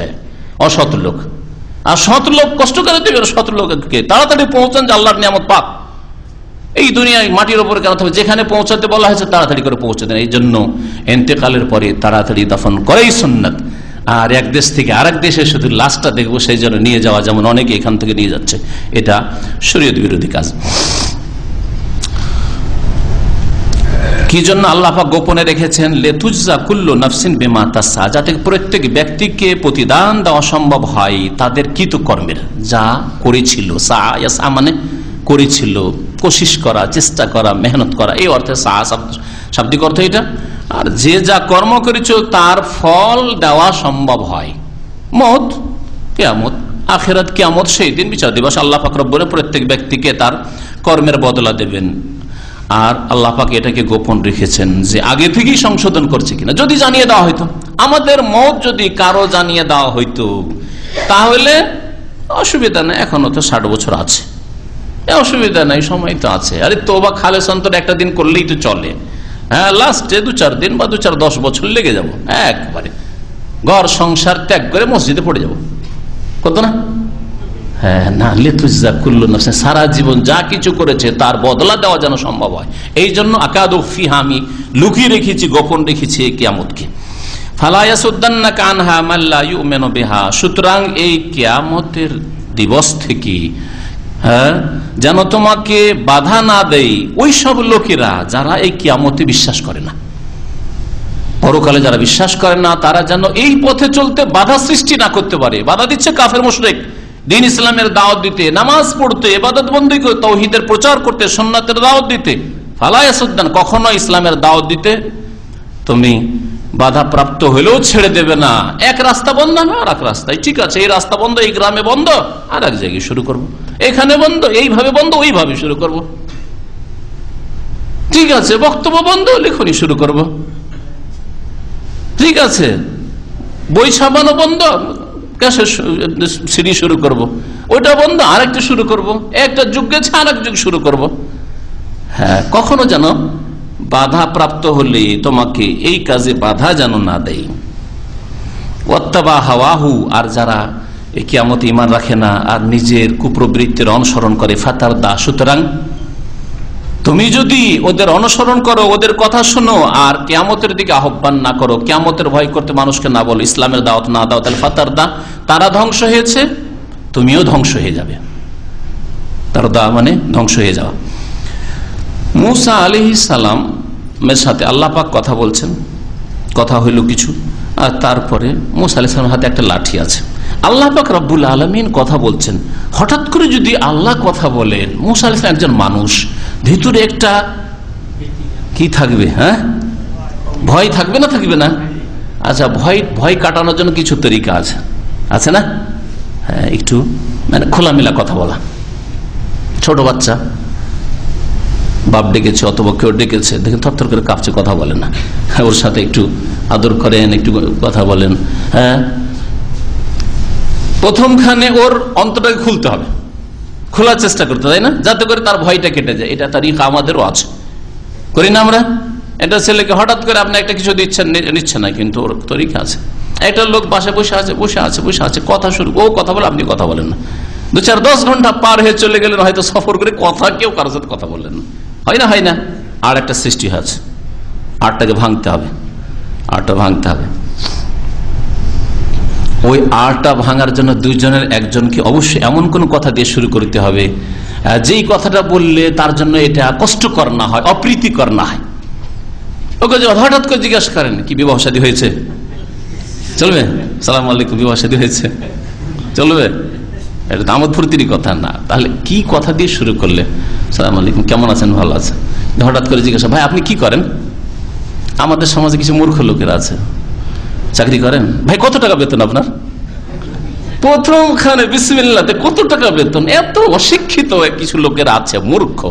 অসৎ লোক। আর সৎ লোক, কষ্ট করে দেবে সৎ লোককে। তাড়াতাড়ি পৌঁছান যে আল্লাহর নিয়ামত পাক। এই দুনিয়ায় মাটির ওপরে কেন থাকবে? যেখানে পৌঁছাতে বলা হয়েছে, তাড়াতাড়ি করে পৌঁছে দেন। এই জন্য এন্তেকালের পরে তাড়াতাড়ি দাফন করেই সুন্নাত। আর এক দেশ থেকে আরেক দেশে শুধু লাশটা দেখব, সেই জন্য নিয়ে যাওয়া যেমন অনেকে এখান থেকে নিয়ে যাচ্ছে। এটা শরীয়ত বিরোধী কাজ। কি জন্য আল্লাহা গোপনে রেখেছেন? লেতুজা কুল্লু নফসিন বেমা তাসা যাতে প্রত্যেক ব্যক্তিকে প্রতিদান দেওয়া সম্ভব হয় তাদের কৃতকর্মের। যা করেছিল, সা মানে করেছিল। কোশিস করা, চেষ্টা করা, মেহনত করা, এই অর্থে সা শাব্দিক অর্থ এটা? আর যে যা কর্ম করেছ, তার ফল দেওয়া সম্ভব হয়। মত কেয়ামত, আখেরাত কেয়ামত, সেই দিন বিচার দিবস আল্লাহ ফাকরবরে প্রত্যেক ব্যক্তিকে তার কর্মের বদলা দেবেন। আর আল্লাহ পাকে এটাকে গোপন রেখেছেন যে আগে থেকেই সংশোধন করছে কিনা। যদি জানিয়ে দেওয়া হইতো, আমাদের মত যদি কারও জানিয়ে দেওয়া হইতো, তাহলে অসুবিধা নেই, এখনও তো ষাট বছর আছে। অসুবিধা নাই, সময় তো আছে। আরে তো বা খালে সন্তর একটা দিন করলেই তো চলে। হ্যাঁ লাস্টে দু চার দিন বা দু চার দশ বছর লেগে যাব। একবারে। ঘর সংসার ত্যাগ করে মসজিদে পড়ে যাব। কত না? হ্যাঁ সারা জীবন যা কিছু করেছে তার বদলা দেওয়া যেন সম্ভব হয়। এই জন্য আকাদি আমি লুকিয়ে রেখেছি, গোপন রেখেছি কিয়ামতকে। সুতরাং এই কিয়ামতের দিবস থেকে হ্যাঁ? যেন তোমাকে বাধা না দেয় ওই সব লোকেরা যারা এই কিয়ামতে বিশ্বাস করে না। পরকালে যারা বিশ্বাস করে না, তারা যেন এই পথে চলতে বাধা সৃষ্টি না করতে পারে। বাধা দিচ্ছে কাফের মুশরেক। দিন ইসলামের দাওয়াত দিতে, নামাজ পড়তে এবাদত বন্দী করে, তৌহিদের প্রচার করতে সোননাথের দাওয়াত দিতে। ফালায়াসুদ্দান কখনো ইসলামের দাওয়াত দিতে। তুমি বাধা প্রাপ্ত হলেও ছেড়ে দেবে না। এক রাস্তা বন্ধ না আর এক রাস্তায়। ঠিক আছে, এই রাস্তা বন্ধ, এই গ্রামে বন্ধ আর এক জায়গায় শুরু করব। এখানে বন্ধ, এইভাবে বন্ধ, ওইভাবে শুরু করব। ঠিক আছে, বক্তব্য বন্ধ, লেখনি শুরু করব। ঠিক আছে, বই ছাপানো বন্ধ, ক্যাসের সিডি শুরু করব। ওইটা বন্ধ, আরেকটা শুরু করব। একটা যুগ গেছে আর এক যুগ শুরু করব। হ্যাঁ কখনো যেন বাধা প্রাপ্ত হলে তোমাকে এই কাজে বাধা যেন না দেয় ওত্তাবা হাওয়াহু, আর যারা এই কিয়ামত ইমান রাখে না আর নিজের কুপ্রবৃত্তির অনুসরণ করে ফাতার দা। সুতরাং তুমি যদি ওদের অনুসরণ করো, ওদের কথা শোনো আর কেয়ামতের দিকে আহ্বান না করো, কেয়ামতের ভয় করতে মানুষকে না বলো, ইসলামের দাওয়াত না দাও, তাহলে ফাতার দা তারা ধ্বংস হয়েছে, তুমিও ধ্বংস হয়ে যাবে। তার দা মানে ধ্বংস হয়ে যাওয়া। মুসা আলি সালামের সাথে আল্লাহ পাক কথা বলছেন। কথা হইল কিছু। আর তারপরে মুসা আলি সালামের হাতে একটা লাঠি আছে। আল্লাহ পাক রব্বুল আলমিন কথা বলছেন। হঠাৎ করে যদি আল্লাহ কথা বলেন, মুসা আলি একজন মানুষ, ভিতরে একটা কি থাকবে হ্যাঁ? ভয় থাকবে না থাকবে না? আচ্ছা ভয় ভয় কাটানোর জন্য কিছু তরিকা আছে। আছে না? হ্যাঁ একটু মানে খোলামেলা কথা বলা। ছোট বাচ্চা। বাপ ডেকেছে অথবা কেউ ডেকেছে, দেখেন থরথর করে কাঁপছে, কথা বলে না। ওর সাথে একটু আদর করেন, একটু কথা বলেন। হ্যাঁ? প্রথমখানে ওর অন্তটাকে খুলতে হবে। খোলার চেষ্টা করতে তাই না? যাতে করে তার ভয়টা কেটে যায়। এটা তার আমাদেরও আছে। করি না আমরা? এটা ছেলেকে হঠাৎ করে আপনি একটা কিছু দিচ্ছেন নিচ্ছে না, কিন্তু ওর তরিকা আছে। একটা লোক বাসে বসে আছে বসে আছে বসে আছে, কথা শুরু, ও কথা বলে, আপনি কথা বলেন না। দু চার দশ ঘণ্টা পার হয়ে চলে গেলেন, হয়তো সফর করে কথা, কেউ কারোর সাথে কথা বললেন না। হয় না হয় না। আর একটা সৃষ্টি আছে আটটাকে ভাঙতে হবে। আটটা ভাঙতে হবে। ওই আটটা ভাঙার জন্য দুইজনের একজনকে অবশ্যই এমন কোন কথা দিয়ে শুরু করতে হবে যেই কথাটা বললে তার জন্য এটা কষ্টকর না হয়, অপ্রীতিকর না হয়। ওকে হঠাৎ করে জিজ্ঞাসা করেন, কি বিবাহ সাদী হয়েছে? চলবে? সালাম আলাইকুম, বিবাহ সাদী হয়েছে। চলবে? এটা দামদ ফুর্তির কথা না। তাহলে কি কথা দিয়ে শুরু করলে? সালাম আলাইকুম, কেমন আছেন? ভালো আছেন? হঠাৎ করে জিজ্ঞাসা, ভাই, আপনি কি করেন? আমাদের সমাজে কিছু মূর্খ লোকেরা আছে। চাকরি করেন? ভাই, কত টাকা বেতন আপনার? প্রথমখানে বিসমিল্লাতে কত টাকা বেতন? এত অশিক্ষিত কিছু লোকের আছে, মূর্খ।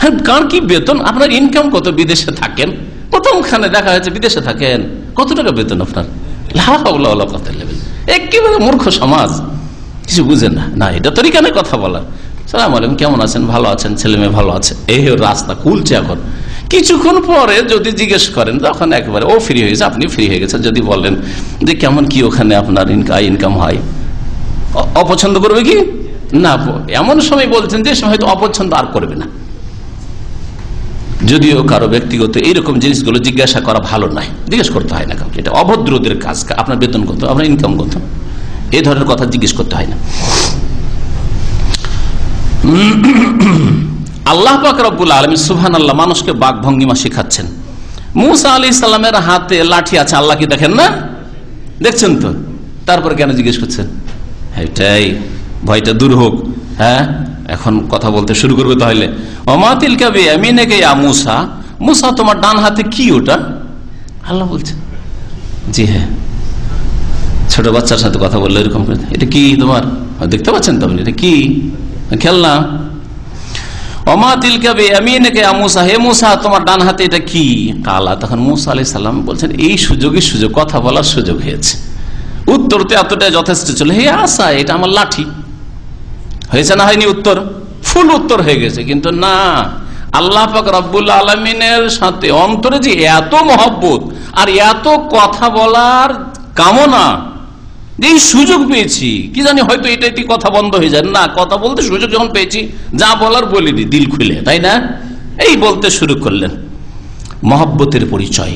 হ্যাঁ কার কি বেতন? আপনার ইনকাম কত? বিদেশে থাকেন। প্রথমখানে দেখা যাচ্ছে বিদেশে থাকেন। কত টাকা বেতন আপনার? একেবারে মূর্খ সমাজ। কিছু বুঝেন না। না, এটা তরিকানে কথা বলার সালাম আলাইকুম, কেমন আছেন? ভালো আছেন? ছেলে মেয়ে ভালো আছে? এই রাস্তা খুলছে এখন। কিছুক্ষণ পরে যদি জিজ্ঞেস করেন, তখন একবারে, ও ফ্রি হয়ে গেছে, আপনি ফ্রি হয়ে গেছেন। যদি বলেন যে, কেমন কি ওখানে আপনার ইনকাম হয়? অপছন্দ করবে কি? না এমন সময় বলছেন যে হয়তো অপছন্দ আর করবে না। যদিও কারও ব্যক্তিগত এইরকম জিনিসগুলো জিজ্ঞাসা করা ভালো নয়। জিজ্ঞেস করতে হয় না এটা অভদ্রদের কাজ। আপনার বেতন কত? আপনার ইনকাম কত? এই ধরনের কথা জিজ্ঞেস করতে হয় না। আল্লাহ পাক রব্বুল আলমী সুহান আল্লাহ মানুষকে বাঘ ভঙ্গিমা শিখাচ্ছেন। মুসা আলি ইসলামের হাতে লাঠি আছে, আল্লাহ কি দেখেন না? দেখছেন তো? তারপর কেন জিজ্ঞেস করছেন? এটাই, ভয়টা দূর হোক। হ্যাঁ এখন কথা বলতে শুরু করবে তাহলে। অমাতিল কাবি আমি নাকি মুসা মুসা তোমার ডান হাতে কি ওটা? আল্লাহ বলছে। জি হ্যাঁ। ছোট বাচ্চার সাথে কথা বললে এরকম এটা কি তোমার? দেখতে পাচ্ছেন তো আপনি? এটা কি? খেলনা? তোমার ডান হাতে এটা কি? কালা। তখন মুসা আলি সাল্লাম বলছেন, এই সুযোগই সুযোগ, কথা বলার সুযোগ হয়েছে। উত্তরতে এতটা যথেষ্ট ছিল, হে আসা এটা আমার লাঠি। হয়েছে না হয়নি উত্তর? ফুল উত্তর হয়ে গেছে, কিন্তু না। আল্লাহ পাক রব্বুল আলমিনের সাথে অন্তরে যে এত মহব্বত আর এত কথা বলার কামনা এই সুযোগ পেয়েছি, কি জানি হয়তো এটা একটি কথা বন্ধ হয়ে যায়। না, কথা বলতে সুযোগ যখন পেয়েছি, যা বলার বলে দি দিল খুলে, তাই না? এই বলতে শুরু করলেন। মহাব্বতের পরিচয়।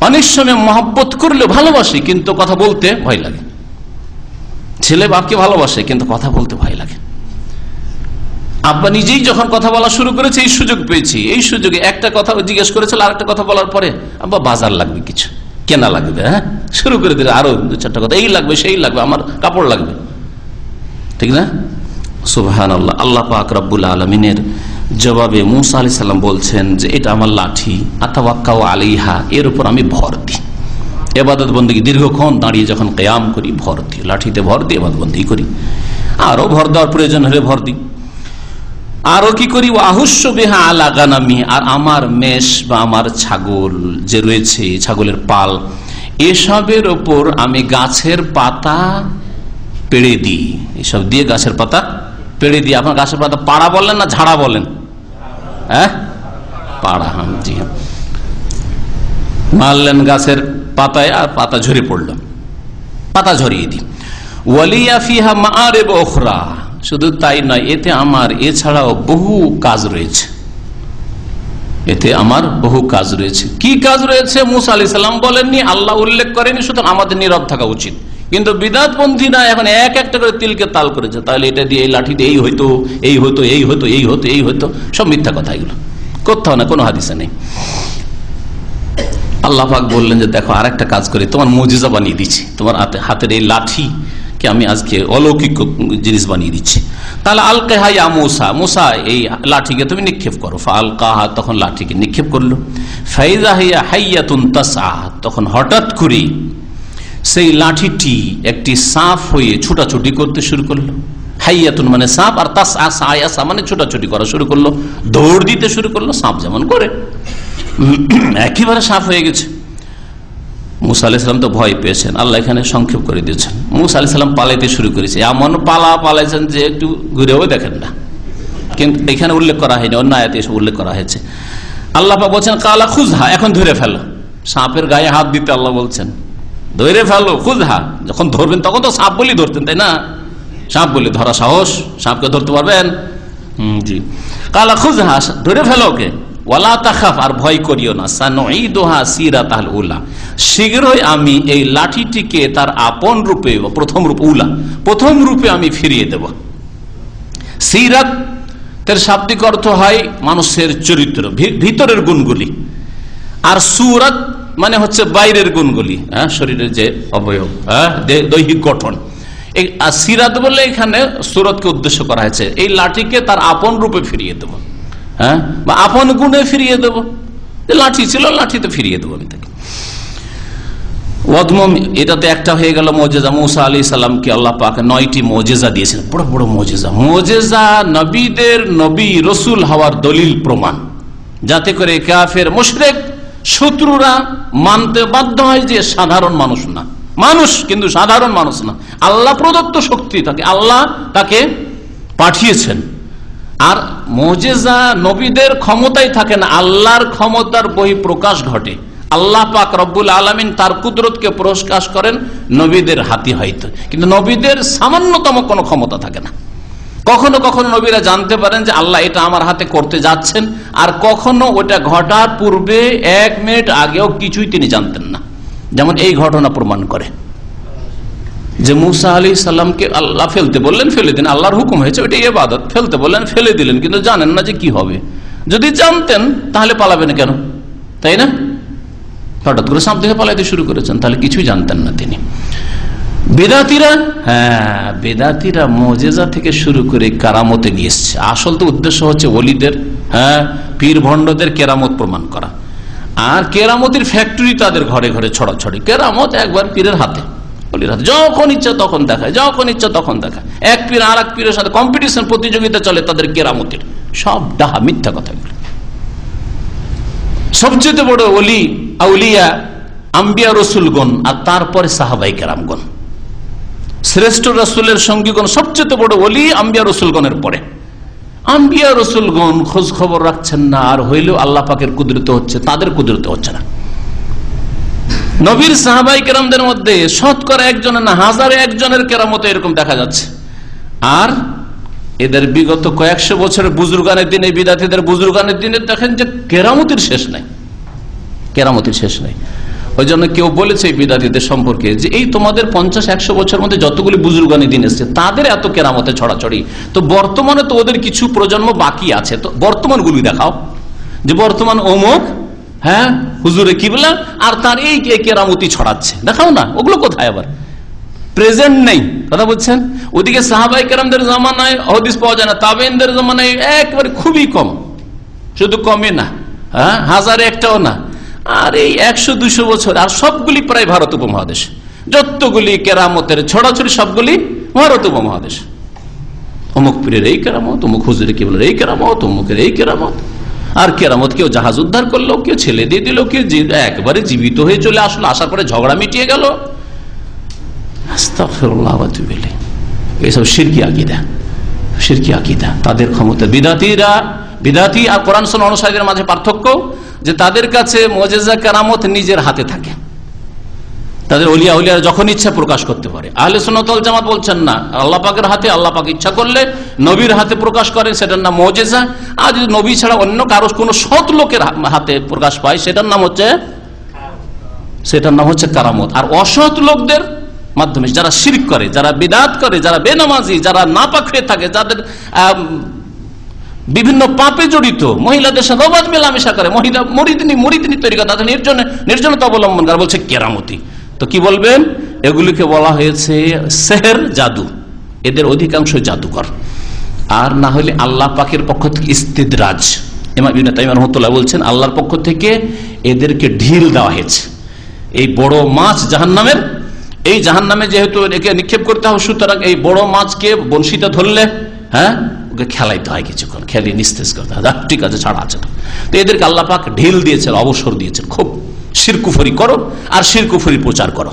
অনেক সময় মহব্বত করলে ভালোবাসে, কিন্তু কথা বলতে ভয় লাগে। ছেলে বাপকে ভালোবাসে, কিন্তু কথা বলতে ভয় লাগে। আব্বা নিজেই যখন কথা বলা শুরু করেছে, এই সুযোগ পেয়েছি। এই সুযোগে একটা কথা জিজ্ঞেস করেছিল আর একটা কথা বলার পরে, আব্বা বাজার লাগবে কিছু। কেনা লাগবে হ্যাঁ? শুরু করে দিলে আরও দু চারটা কথা। এই লাগবে, সেই লাগবে, আমার কাপড় লাগবে। ঠিক না? সুবাহান আল্লাহ আল্লাহ পাক রব্বুল আলমিনের জবাবে মুসা আলি সাল্লাম বলছেন যে, এটা আমার লাঠি আতাওয়াক্কা আলিহা এর উপর আমি ভর দিই। এবাদত বন্দী দীর্ঘক্ষণ দাঁড়িয়ে যখন কেয়াম করি, ভর দিই। লাঠিতে ভর দিই এবাদত বন্দী করি। আরও ভর দেওয়ার প্রয়োজন হলে ভর দিই। আরও কি করি? আহুস্য বেহা আলাগানামি আর আমার মেষ বা আমার ছাগল যে রয়েছে ছাগলের পাল, এসবের ওপর আমি গাছের পাতা পেড়ে দিই। এসব দিয়ে গাছের পাতা পেড়ে দিই। আপনার গাছের পাতা পাড়া বলেন না ঝাড়া বলেন? হ্যাঁ? পাড়া হ্যাঁ জি হ্যাঁ। মারলেন গাছের পাতায় আর পাতা ঝরে পড়ল। পাতা ঝরিয়ে দিই। ওয়ালিয়া ফিহা মারে বখরা শুধু তাই নয়, এতে আমার, এছাড়াও বহু কাজ রয়েছে। এতে আমার বহু কাজ রয়েছে। কি কাজ রয়েছে? মুসা আলি সাল্লাম বলেননি, আল্লাহ উল্লেখ করেনি সুতরাং আমাদের নীরব থাকা উচিত। কিন্তু বিদাতপন্থীরা এখন এক একটা করে তিলকে তাল করেছে। তাহলে এটা দিয়ে এই লাঠি দিয়ে এই হইতো, এই হতো এই হতো এই হতো এই হতো সব মিথ্যা কথা এগুলো। কোথাও না, কোনো হাদিসে নেই। আল্লাহ পাক বললেন যে, দেখো আর একটা কাজ করে, তোমার মজিজা বানিয়ে দিচ্ছি। তোমার হাতের এই লাঠি কে আমি আজকে অলৌকিক জিনিস বানিয়ে দিচ্ছি। তাহলে আল কেহাইয়া মোসা মোসা এই লাঠিকে তুমি নিক্ষেপ করো। আল কাহা তখন লাঠিকে নিক্ষেপ করল। ফাইজা হাইয়া হাইয়াতুন তাসা তখন হঠাৎ করে সেই লাঠিটি একটি সাপ হয়ে ছুটাছুটি করতে শুরু করল। হাইয়াতুন মানে সাপ আর তাস আসা মানে ছোটাছুটি করা শুরু করল। দৌড় দিতে শুরু করল সাপ যেমন করে। একেবারে সাপ হয়ে গেছে। মুসা আলাইসালাম তো ভয় পেয়েছেন। আল্লাহ এখানে সংক্ষেপ করে দিয়েছেন। মুসা আলাইসালাম পালাইতে শুরু করেছে। এমন পালা পালাইছেন যে একটু ঘুরেও দেখেন না। কিন্তু এখানে উল্লেখ করা হয়নি, অন্য আয়াতে এসে উল্লেখ করা হয়েছে। আল্লাহ বলছেন, কালা খুঁজহা এখন ধরে ফেলো। সাপের গায়ে হাত দিতে আল্লাহ বলছেন, ধরে ফেলো খুঁজহা যখন ধরবেন তখন তো সাপ বলি ধরতেন, তাই না? সাপ বলি ধরা সাহস, সাপকে ধরতে পারবেন। জি। কালা খুঁজহা ধরে ফেলো ওকে। ওয়ালা তাখাফ, আর ভয় করিও না। সানোহা সিরা তাহল উলা। শীঘ্রই আমি এই লাঠিটিকে তার আপন রূপে, প্রথম রূপ উলা, প্রথম রূপে আমি ফিরিয়ে দেব। সিরাত শাব্দিক অর্থ হয় মানুষের চরিত্র ভিতরের গুণগুলি। আর সুরত মানে হচ্ছে বাইরের গুণগুলি হ্যাঁ শরীরের যে অবয়ব হ্যাঁ দৈহিক গঠন। এই সিরাত বলে এখানে সুরতকে উদ্দেশ্য করা হয়েছে, এই লাঠিকে তার আপন রূপে ফিরিয়ে দেবো। হ্যাঁ? বা আপন গুণে ফিরিয়ে দেব। লাঠি ছিল, লাঠিতে ফিরিয়ে দেবো আমি তাকে। এটাতে একটা হয়ে গেল মজেজা। মৌসা আলী সাল্লামকে আল্লাহ পাক নয়টি মজেজা দিয়েছেন। বড় বড় মজেজা। মজেজা নবীদের নবী রসুল হওয়ার দলিল প্রমাণ। যাতে করে কাফের, মুশরেক, শত্রুরা মানতে বাধ্য হয় যে সাধারণ মানুষ না। মানুষ কিন্তু সাধারণ মানুষ না। আল্লাহ প্রদত্ত শক্তি তাকে, আল্লাহ তাকে পাঠিয়েছেন। আর মোজেজা নবীদের ক্ষমতাই থাকে না, আল্লাহর ক্ষমতার বহি প্রকাশ ঘটে। আল্লাহ পাক রব্বুল আলমিন তার কুদরতকে প্রকাশ করেন নবীদের হাতি হয়তো কিন্তু নবীদের সামান্যতম কোনো ক্ষমতা থাকে না। কখনো কখনো নবীরা জানতে পারেন যে আল্লাহ এটা আমার হাতে করতে যাচ্ছেন, আর কখনো ওটা ঘটার পূর্বে এক মিনিট আগেও কিছুই তিনি জানতেন না। যেমন এই ঘটনা প্রমাণ করে। যে মুসা আলী সাল্লামকে আল্লাহ ফেলতে বললেন, ফেলে দিন আল্লাহর হুকুম হয়েছে ওইটা এবাদত ফেলতে বললেন, ফেলে দিলেন, কিন্তু জানেন না যে কি হবে। যদি জানতেন, তাহলে পালাবেন কেন? তাই না? হঠাৎ করে সাপ থেকে পালাইতে শুরু করেছেন, তাহলে কিছুই জানতেন না তিনি। বেদাতিরা হ্যাঁ বেদাতিরা মজেজা থেকে শুরু করে কারামতে নিয়ে এসছে। আসল তো উদ্দেশ্য হচ্ছে অলিদের হ্যাঁ পীর ভণ্ডদের কেরামত প্রমাণ করা। আর কেরামতির ফ্যাক্টরি তাদের ঘরে ঘরে ছড়াছড়ি। কেরামত একবার পীরের হাতে। যখন ইচ্ছা তখন দেখায়, যখন ইচ্ছা তখন দেখায়। এক পীর আর এক পীরের সাথে কম্পিটিশন প্রতিযোগিতা চলে তাদের কেরামতির। সব ডাহা মিথ্যা সবচেয়ে বড় অলি আউলিয়া, আম্বিয়া রসুলগণ আর তারপরে সাহাবাই কেরামগণ। শ্রেষ্ঠ রসুলের সঙ্গীগণ, সবচেয়ে বড় অলি আম্বিয়া রসুলগণের পরে। আম্বিয়া রসুলগণ খোঁজ খবর রাখছেন না, আর হইলেও আল্লাহ পাকের কুদরত হচ্ছে, তাদের কুদরত হচ্ছে না। নবীর সাহাবাই কেরামদের মধ্যে শতকরা একজনের না, হাজারে একজনের কেরামতে এরকম দেখা যাচ্ছে। আর এদের বিগত কয়েকশো বছরের বুজুর্গানের দিনে, বিদাতিদের বুজুর্গানের দিনে দেখেন যে কেরামতির শেষ নাই। কেরামতির শেষ নাই। ওই জন্য কেউ বলেছে এই বিদাতিদের সম্পর্কে যে, এই তোমাদের পঞ্চাশ, একশো বছর মধ্যে যতগুলি বুজুর্গানি দিন এসছে, তাদের এত কেরামতে ছড়াছড়ি। তো বর্তমানে তো ওদের কিছু প্রজন্ম বাকি আছে। তো বর্তমানগুলি দেখাও। যে বর্তমান অমুক হ্যাঁ? হুজুরে কিবলা আর তার এই কেরামতি ছড়াচ্ছে। দেখাও না, ওগুলো কোথায় আবার? প্রেজেন্ট নেই, কথা বলছেন? ওদিকে সাহাবাই কেরামদের জমানায় হদিস পাওয়া যায় না তাবেনদের জমানায় একবারে খুবই কম। শুধু কমে না হ্যাঁ? হাজারে একটাও না। আর এই একশো, দুশো বছর, আর সবগুলি প্রায় ভারত উপমহাদেশ। যতগুলি কেরামতের ছড়াছড়ি, সবগুলি ভারত উপমহাদেশ। অমুক পীরের এই কেরামত, অমুক হুজুরে কি বলে এই কেরামত, অমুকের এই কেরামত। আর কেরামত কেউ জাহাজ উদ্ধার করল, কেউ ছেলে দিয়ে দিল, কেউ একবারে জীবিত হয়ে চলে আসলো, আসার পরে ঝগড়া মিটিয়ে গেল। এইসব সিরকি আকিদা সিরকি আকিদা। তাদের ক্ষমতা বিদাতিরা, বিদাতি আর কোরআন অনুসারীদের মাঝে পার্থক্য যে তাদের কাছে মজেজা কেরামত নিজের হাতে থাকে। তাদের অলিয়া উলিয়ারা যখন ইচ্ছা প্রকাশ করতে পারে। আহলে সোনতল জামাত বলছেন না, আল্লাহ পাকের হাতে আল্লাহ পাক ইচ্ছা করলে নবীর হাতে প্রকাশ করেন, সেটার নাম মজেজা। আর যদি নবী ছাড়া অন্য কারও কোনো সৎ লোকের হাতে প্রকাশ পায়, সেটার নাম হচ্ছে সেটার নাম হচ্ছে কারামত। আর অসৎ লোকদের মাধ্যমে, যারা শিরক করে, যারা বিদাত করে, যারা বেনামাজি, যারা না হয়ে থাকে, যাদের বিভিন্ন পাপে জড়িত, মহিলাদের সাথে অবাধ মেলামেশা করে, মহিলা মরিদিনী মরিদিনী তৈরি করে, তাদের নির্জনে, নির্জনতা অবলম্বন করে, বলছে কেরামতি। তো কি বলবেন? এগুলিকে বলা হয়েছে সেহের জাদু। এদের অধিকাংশ জাদুকর। আর না হলে আল্লাহ পাকের পক্ষ থেকে ইস্তিদরাজ। রহমতুল্লাহ বলছেন, আল্লাহর পক্ষ থেকে এদেরকে ঢিল দেওয়া হয়েছে। এই বড় মাছ জাহান নামের এই জাহান নামে যেহেতু একে নিক্ষেপ করতে হবে, সুতরাং এই বড় মাছকে বংশীতে ধরলে হ্যাঁ ওকে খেলাইতে হয় কিছুক্ষণ। খেলিয়ে নিস্তেজ করতে হয় ঠিক আছে, ছাড়া আছে। তো এদেরকে আল্লাহ পাক ঢিল দিয়েছেন, অবসর দিয়েছেন, খুব। শিরকুফরি করো আর শিরকুফরি প্রচার করো।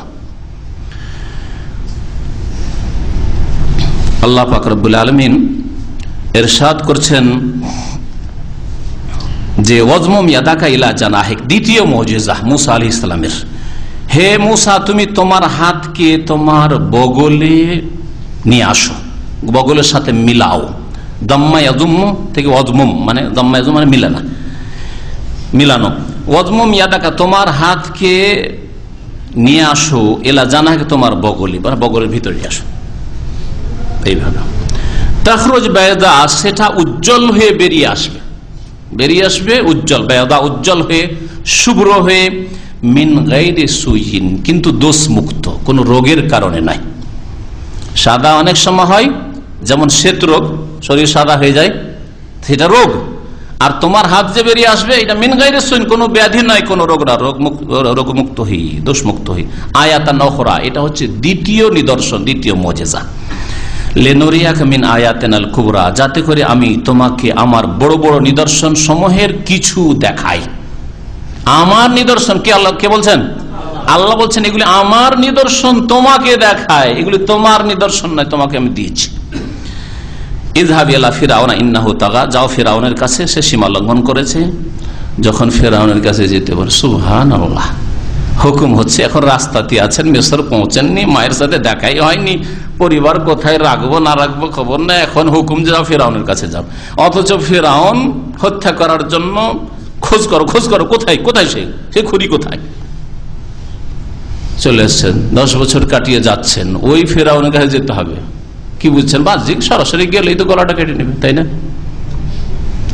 আল্লাহ পাক রব্বুল আলমিন এরশাদ করছেন যে দ্বিতীয় মুসা আলি ইসলামের হে তুমি তোমার হাতকে তোমার বগলে নিয়ে আসো, বগলের সাথে মিলাও। থেকে মানে মানে মিলানো। ওয়াজমুম ইয়াদাকা, তোমার হাতকে নিয়ে আসো, এলা জানাকে তোমার বগলি মানে বগলের ভিতরে আসো। এইভাবে। তাখরোজ বেদা সেটা উজ্জ্বল হয়ে বেরিয়ে আসবে। বেরিয়ে আসবে উজ্জ্বল বেদা উজ্জ্বল হয়ে, শুভ্র হয়ে, মিন গাইরে সুইন, কিন্তু দোষ মুক্ত কোন রোগের কারণে নাই। সাদা অনেক সময় হয়, যেমন শ্বেত রোগ, শরীর সাদা হয়ে যায়, সেটা রোগ। আর তোমার হাত যে বেরিয়ে আসবে, এটা মিন গাইরে সুইন, কোনো ব্যাধি নয়, কোনো রোগরা রোগমুক্ত হই দোষমুক্ত হই আয়াতা নখরা এটা হচ্ছে দ্বিতীয় নিদর্শন, দ্বিতীয় মজেজা। লেনোরিয়াক মিন আয়াতেন আল কুবরা, যাতে করে আমি তোমাকে আমার বড় বড় নিদর্শন সমূহের কিছু দেখাই। আমার নিদর্শন, কে আল্লাহ, কে বলছেন? আল্লাহ বলছেন, এগুলি আমার নিদর্শন তোমাকে দেখায়, এগুলি তোমার নিদর্শন নয়, তোমাকে আমি দিয়েছি। মায়ের সাথে দেখাই হয়নি, পরিবার কোথায় রাখব, না রাখব খবর না এখন হুকুম যাও, ফেরাউনের কাছে যাও। অথচ ফেরাউন হত্যা করার জন্য খোঁজ করো খোঁজ করো, কোথায় কোথায় সে? সে খুরি কোথায়? চলে এসছেন, দশ বছর কাটিয়ে যাচ্ছেন, ওই ফেরাউনের কাছে যেতে হবে। কি বুঝছেন? বাহ্যিক, সরাসরি গেলেই তো গলাটা কেটে নেবে, তাই না?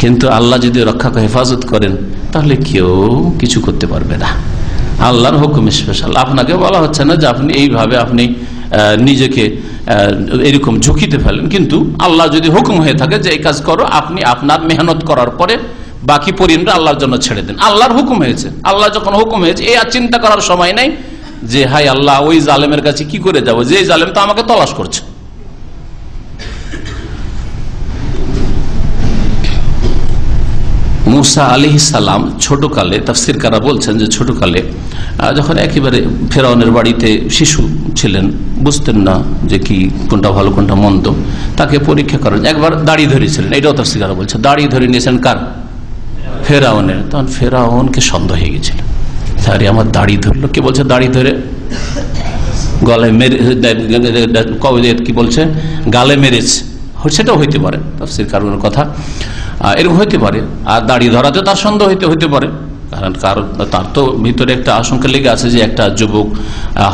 কিন্তু আল্লাহ যদি রক্ষা হেফাজত করেন, তাহলে কেউ কিছু করতে পারবে না। আল্লাহর হুকুম স্পেশাল আপনাকে বলা হচ্ছে না যে আপনি এইভাবে আপনি নিজেকে এরকম ঝুঁকিতে ফেলেন, কিন্তু আল্লাহ যদি হুকুম হয়ে থাকে যে এই কাজ করো, আপনি আপনার মেহনত করার পরে বাকি পরিণটা আল্লাহর জন্য ছেড়ে দেন। আল্লাহর হুকুম হয়েছে। আল্লাহ যখন হুকুম হয়েছে, এই আর চিন্তা করার সময় নাই যে হাই আল্লাহ, ওই জালেমের কাছে কি করে যাব? যে জালেম তো আমাকে তলাশ করছে। মুসা আলি সালাম ছোটকালে তাফসির কারা বলছেন যে ছোটকালে যখন একেবারে ফেরাউনের বাড়িতে শিশু ছিলেন, বুঝতেন না যে কি, কোনটা ভালো, কোনটা মন্দ, তাকে পরীক্ষা করেন। একবার দাড়ি ধরেছিলেন, এটাও তাফসির কারা বলছে দাড়ি ধরে নিয়েছেন কার? ফেরাউনের। তখন ফেরাউনকে সন্দেহ হয়ে গেছিল। আরে, আমার দাড়ি ধরলো, কে বলছে দাড়ি ধরে? গলায় মেরে কি বলছে? গালে মেরেছে। সেটাও হইতে পারে তাফসির কারণের কথা। এরকম হইতে পারে। আর দাড়ি ধরাতে তার সন্দেহ হইতে হইতে পারে। কারণ কারণ তার তো ভিতরে একটা আশঙ্কা লেগে আছে যে একটা যুবক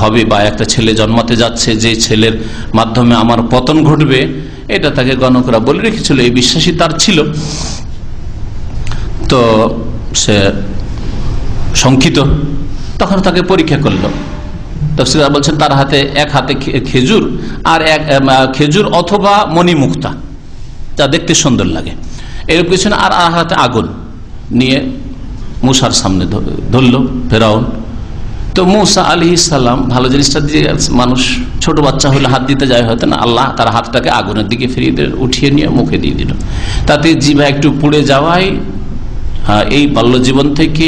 হবে বা একটা ছেলে জন্মাতে যাচ্ছে, যে ছেলের মাধ্যমে আমার পতন ঘটবে, এটা তাকে গণকরা বলে রেখেছিল, এই বিশ্বাসী তার ছিল। তো সে শঙ্কিত। তখন তাকে পরীক্ষা করল। তফসিদার বলছেন, তার হাতে এক হাতে খেজুর আর এক খেজুর অথবা মণিমুক্তা, যা দেখতে সুন্দর লাগে। এর পিছনে আর আর হাতে আগুন নিয়ে মুসার সামনে ধরল ফেরাউন। তো মুসা আলি সাল্লাম ভালো জিনিসটা দিয়ে মানুষ ছোট বাচ্চা হলে হাত দিতে যায় হয়তো না, আল্লাহ তার হাতটাকে আগুনের দিকে ফিরিয়ে দিল উঠিয়ে নিয়ে মুখে দিয়ে দিল। তাতে জিভা একটু পুড়ে যাওয়ায় এই বাল্য জীবন থেকে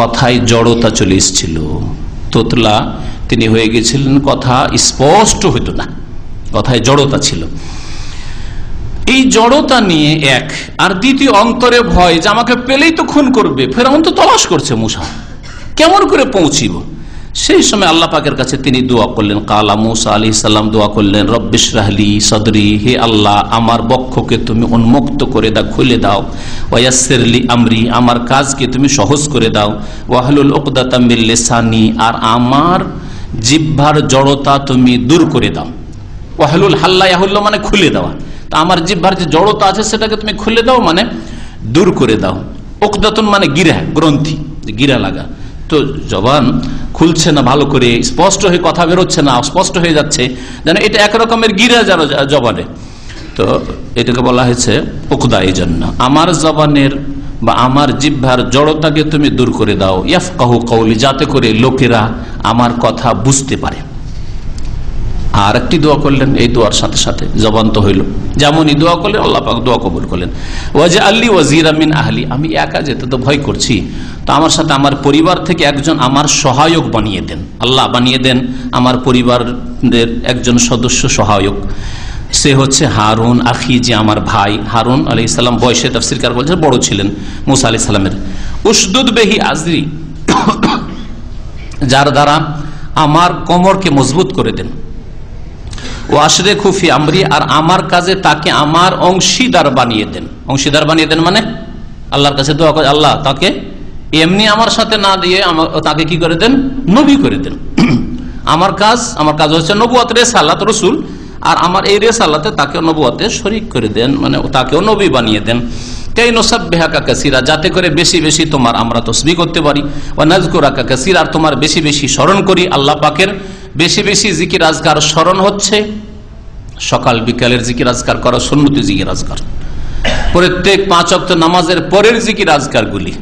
কথায় জড়তা চলে এসেছিল। তোতলা, তিনি হয়ে গেছিলেন, কথা স্পষ্ট হইতো না, কথায় জড়তা ছিল। এই জড়তা নিয়ে এক। আর দ্বিতীয় অন্তরে ভয় যে আমাকে পেলেই তো খুন করবে। ফেরাউন তো তলাশ করছে মুসা। কেমন করে পৌঁছিব? সেই সময় আল্লাহ পাকের কাছে তিনি দোয়া করলেন, কালা মুসা আলি সাল্লাম দোয়া করলেন রব্বিশ সদরি, হে আল্লাহ, আমার বক্ষকে তুমি উন্মুক্ত করে দাও, খুলে দাও। ওয়াসেরলি আমরি, আমার কাজকে তুমি সহজ করে দাও। ওয়াহলুল ওকদাতামিল্লেসানি আর আমার জিহ্বার জড়তা তুমি দূর করে দাও। ওয়াহলুল হাল্লা ইয়াহুল্ল মানে খুলে দেওয়া। তা আমার জিহ্বার যে জড়তা আছে সেটাকে তুমি খুলে দাও মানে দূর করে দাও। ওকদাতুন মানে গিরা, গ্রন্থি গিরা লাগা। তো জবান খুলছে না, ভালো করে স্পষ্ট হয়ে কথা বেরোচ্ছে না স্পষ্ট হয়ে যাচ্ছে। যেন এটা একরকমের গিরা যেন জবানে। তো এটাকে বলা হয়েছে ওকদা এই জন্য আমার জবানের বা আমার জিহ্বার জড়তাকে তুমি দূর করে দাও। ইয়াফ কাহু কৌলি যাতে করে লোকেরা আমার কথা বুঝতে পারে। আর একটি দোয়া করলেন, এই দোয়ার সাথে সাথে জবান তো হইল। যেমনই দোয়া করলেন, আল্লাহ পাক দোয়া কবুল করলেন। ওয়াজে আল্লি ওয়াজির আমিন আহলি, আমি একা যেতে তো ভয় করছি। তো আমার সাথে আমার পরিবার থেকে একজন আমার সহায়ক বানিয়ে দেন। আল্লাহ বানিয়ে দেন আমার পরিবারের একজন সদস্য সহায়ক। সে হচ্ছে হারুন আখি, যে আমার ভাই। হারুন আলি ইসলাম বয়সে তফসিরকার বলছে, বড় ছিলেন মুসা আলি সাল্লামের উসদুদ বেহি আজরি, যার দ্বারা আমার কোমরকে মজবুত করে দেন। ও আশরে খুফি আমরি, আর আমার কাজে তাকে আমার অংশীদার বানিয়ে দেন। অংশীদার বানিয়ে দেন মানে? আল্লাহর কাছে দোয়া করে, আল্লাহ তাকে এমনি আমার সাথে না দিয়ে তাকে কি করে দেন? নবী করে দেন। আমার কাজ আমার কাজ হচ্ছে নবুয়াত রেসাল্লাত রসুল, আর আমার এই রেস আল্লাহতে তাকে নবুয়াতে শরিক করে দেন মানে তাকেও নবী বানিয়ে দেন। কেই নসাব বেহাকা কাসিরা, যাতে করে বেশি বেশি তোমার আমরা তসবি করতে পারি। ও নাজকুরাকা কাসির, আর তোমার বেশি বেশি স্মরণ করি আল্লাহ পাকের। বেশি বেশি জিকির আজকার স্মরণ হচ্ছে। সকাল বিকালের জিকির আজকার করা সুন্নতি জিকির আজকার প্রত্যেক পাঁচ অক্ট নামাজের পরের জিকির আজকারগুলি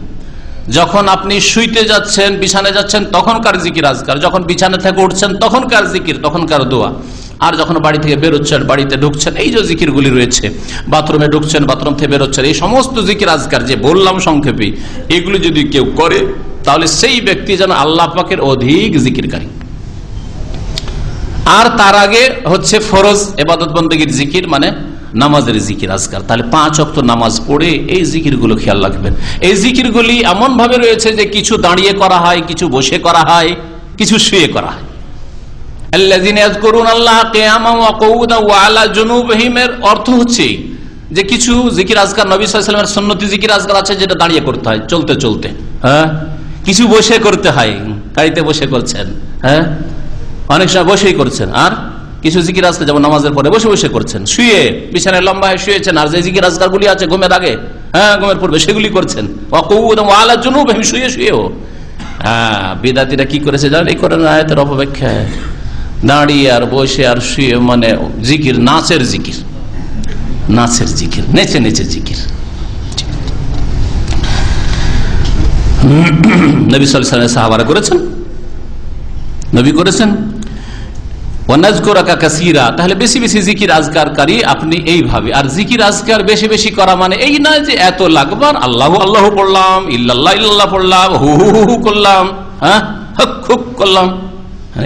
যখন আপনি শুইতে যাচ্ছেন বিছানে যাচ্ছেন, তখনকার জিকির আজকার যখন বিছানে থেকে উঠছেন, তখনকার জিকির, তখনকার দোয়া। আর যখন বাড়ি থেকে বেরোচ্ছেন, বাড়িতে ঢুকছেন, এই যে জিকিরগুলি রয়েছে, বাথরুমে ঢুকছেন, বাথরুম থেকে বেরোচ্ছেন, এই সমস্ত জিকির আজকার যে বললাম সংক্ষেপে, এগুলি যদি কেউ করে, তাহলে সেই ব্যক্তি যেন আল্লাহ পাকের অধিক জিকিরকারী। আর তার আগে হচ্ছে ফরজ এবাদত বন্দীর জিকির মানে নামাজের জিকির আজকার। তাহলে পাঁচ অক্ত নামাজ পড়ে এই জিকিরগুলো খেয়াল রাখবেন। এই জিকিরগুলি এমন ভাবে রয়েছে যে কিছু দাঁড়িয়ে করা হয়, কিছু বসে করা হয়, কিছু শুয়ে করা হয়। অর্থ হচ্ছে যে কিছু জিকির আজকার জিকির আজকার আছে যেটা দাঁড়িয়ে করতে হয়, চলতে চলতে। হ্যাঁ? কিছু বসে করতে হয়, গাড়িতে বসে করছেন। হ্যাঁ? অনেক সময় বসেই করছেন। আর কিছু জিকির আজকার যেমন নামাজের পরে বসে বসে করছেন। শুয়ে, বিছানায় লম্বা শুয়েছেন, আর যে জিকির আজকার গুলি আছে, ঘুমের আগে হ্যাঁ ঘুমের পূর্বে সেগুলি করছেন। আলার জন্য শুয়ে শুয়েও হ্যাঁ বিদাতিরা কি করেছে জানেন? এই করেন আয়তের অপেক্ষায় দাঁড়িয়ে আর বসে আর শুয়ে মানে জিকির, নাচের জিকির। নাচের জিকির, নেচে নেচে জিকির। নবী সাল সাহাবারা করেছেন? নবী করেছেন? তাহলে বেশি বেশি জিকির আজকারকারী আপনি এইভাবে। আর জিকির আজকার বেশি বেশি করা মানে এই নয় যে এত লাগবার, আল্লাহ আল্লাহ পড়লাম, ইল্লাল্লাহ ইল্লাল্লাহ পড়লাম, হু হু হু করলাম হ্যাঁ? হক হুক করলাম।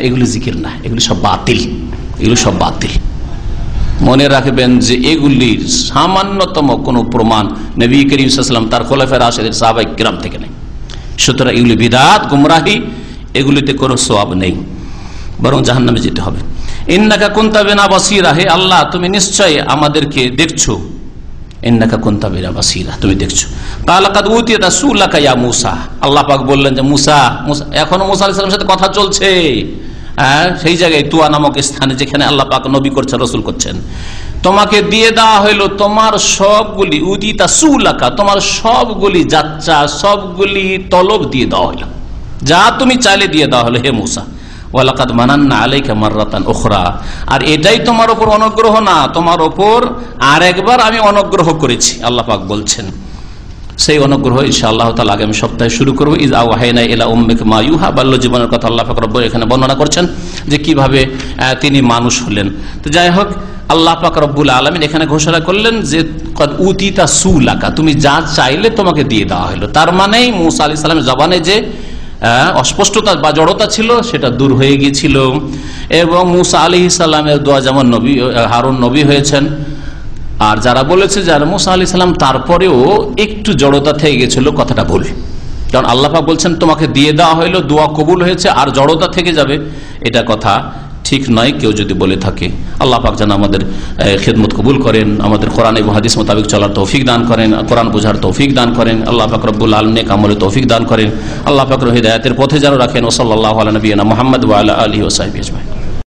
এগুলি জিকির না, এগুলি সব বাতিল, এগুলি সব বাতিল। মনে রাখবেন যে এগুলির সামান্যতম কোন প্রমাণ নবী করিম তার খোলাফের আসাদের সাহাবাই গ্রাম থেকে নেই। সুতরাং এগুলি বিদাত, গুমরাহি, এগুলিতে কোনো সোয়াব নেই। বরং জাহান নামে যেতে হবে। ইন্নাকা কুন্তাবেনা বাসিরা, হে আল্লাহ, তুমি নিশ্চয় আমাদেরকে দেখছ। ইন্নাকা কুন্তাবেনা বাসিরা, তুমি দেখছ। কালাকাদ উতিয়া সুল্লাকা ইয়া মুসা। আল্লাহ পাক বললেন যে, মুসা এখনও মুসা আলাইসালামের সাথে কথা চলছে। হ্যাঁ সেই জায়গায় তুয়া নামক স্থানে যেখানে আল্লাহ পাক নবী করছেন, রসুল করছেন। তোমাকে দিয়ে দেওয়া হইল তোমার সবগুলি উদিতা সুলাকা, তোমার সবগুলি যাচ্ছা সবগুলি তলব দিয়ে দেওয়া হইল। যা তুমি চাইলে দিয়ে দেওয়া হলো, হে মুসা। ওয়ালাকাদ মানান্না আলাইকা মার্রাতান ওখরা আর এটাই তোমার ওপর অনুগ্রহ না, তোমার ওপর আর একবার আমি অনুগ্রহ করেছি, আল্লাহ পাক বলছেন। সেই অনুগ্রহ ইনশা আল্লাহ তালা আগামী সপ্তাহে শুরু করব। ইজ আওয়াহাইনা ইলা উম্মেক মায়ুহা বাল্য জীবনের কথা আল্লাহ পাক রব্বর এখানে বর্ণনা করছেন যে কীভাবে তিনি মানুষ হলেন। তো যাই হোক, আল্লাহ পাক রব্বুল আলমিন এখানে ঘোষণা করলেন যে উতিতা সুলাকা তুমি যা চাইলে তোমাকে দিয়ে দেওয়া হলো। তার মানেই মুসা আলি সাল্লামের জবানে যে অস্পষ্টতা বা জড়তা ছিল, সেটা দূর হয়ে গিয়েছিল। এবং মুসা আলি ইসাল্লামের দোয়া যেমন নবী, হারুন নবী হয়েছেন। আর যারা বলেছে যারা মুসা আলি সাল্লাম তারপরেও একটু জড়তা থেকে গেছিল, কথাটা ভুল। কারণ আল্লাহা বলছেন, তোমাকে দিয়ে দেওয়া হইল, দোয়া কবুল হয়েছে, আর জড়তা থেকে যাবে। এটা কথা। ঠিক নয় কেউ যদি বলে থাকে। আল্লাহ পাক যেন আমাদের খেদমত কবুল করেন, আমাদের কোরআন এবং হাদিস মোতাবেক চলার তৌফিক দান করেন, কোরআন বোঝার তৌফিক দান করেন, আল্লাহ পাক রব্বুল নে কামলে তৌফিক দান করেন। আল্লাহ পাক রহিদায়াতের পথে যেন রাখেন ওসল্লাহ আলনবীনা মোহাম্মদ ওয়াল আলী ওসাহিব আজমাই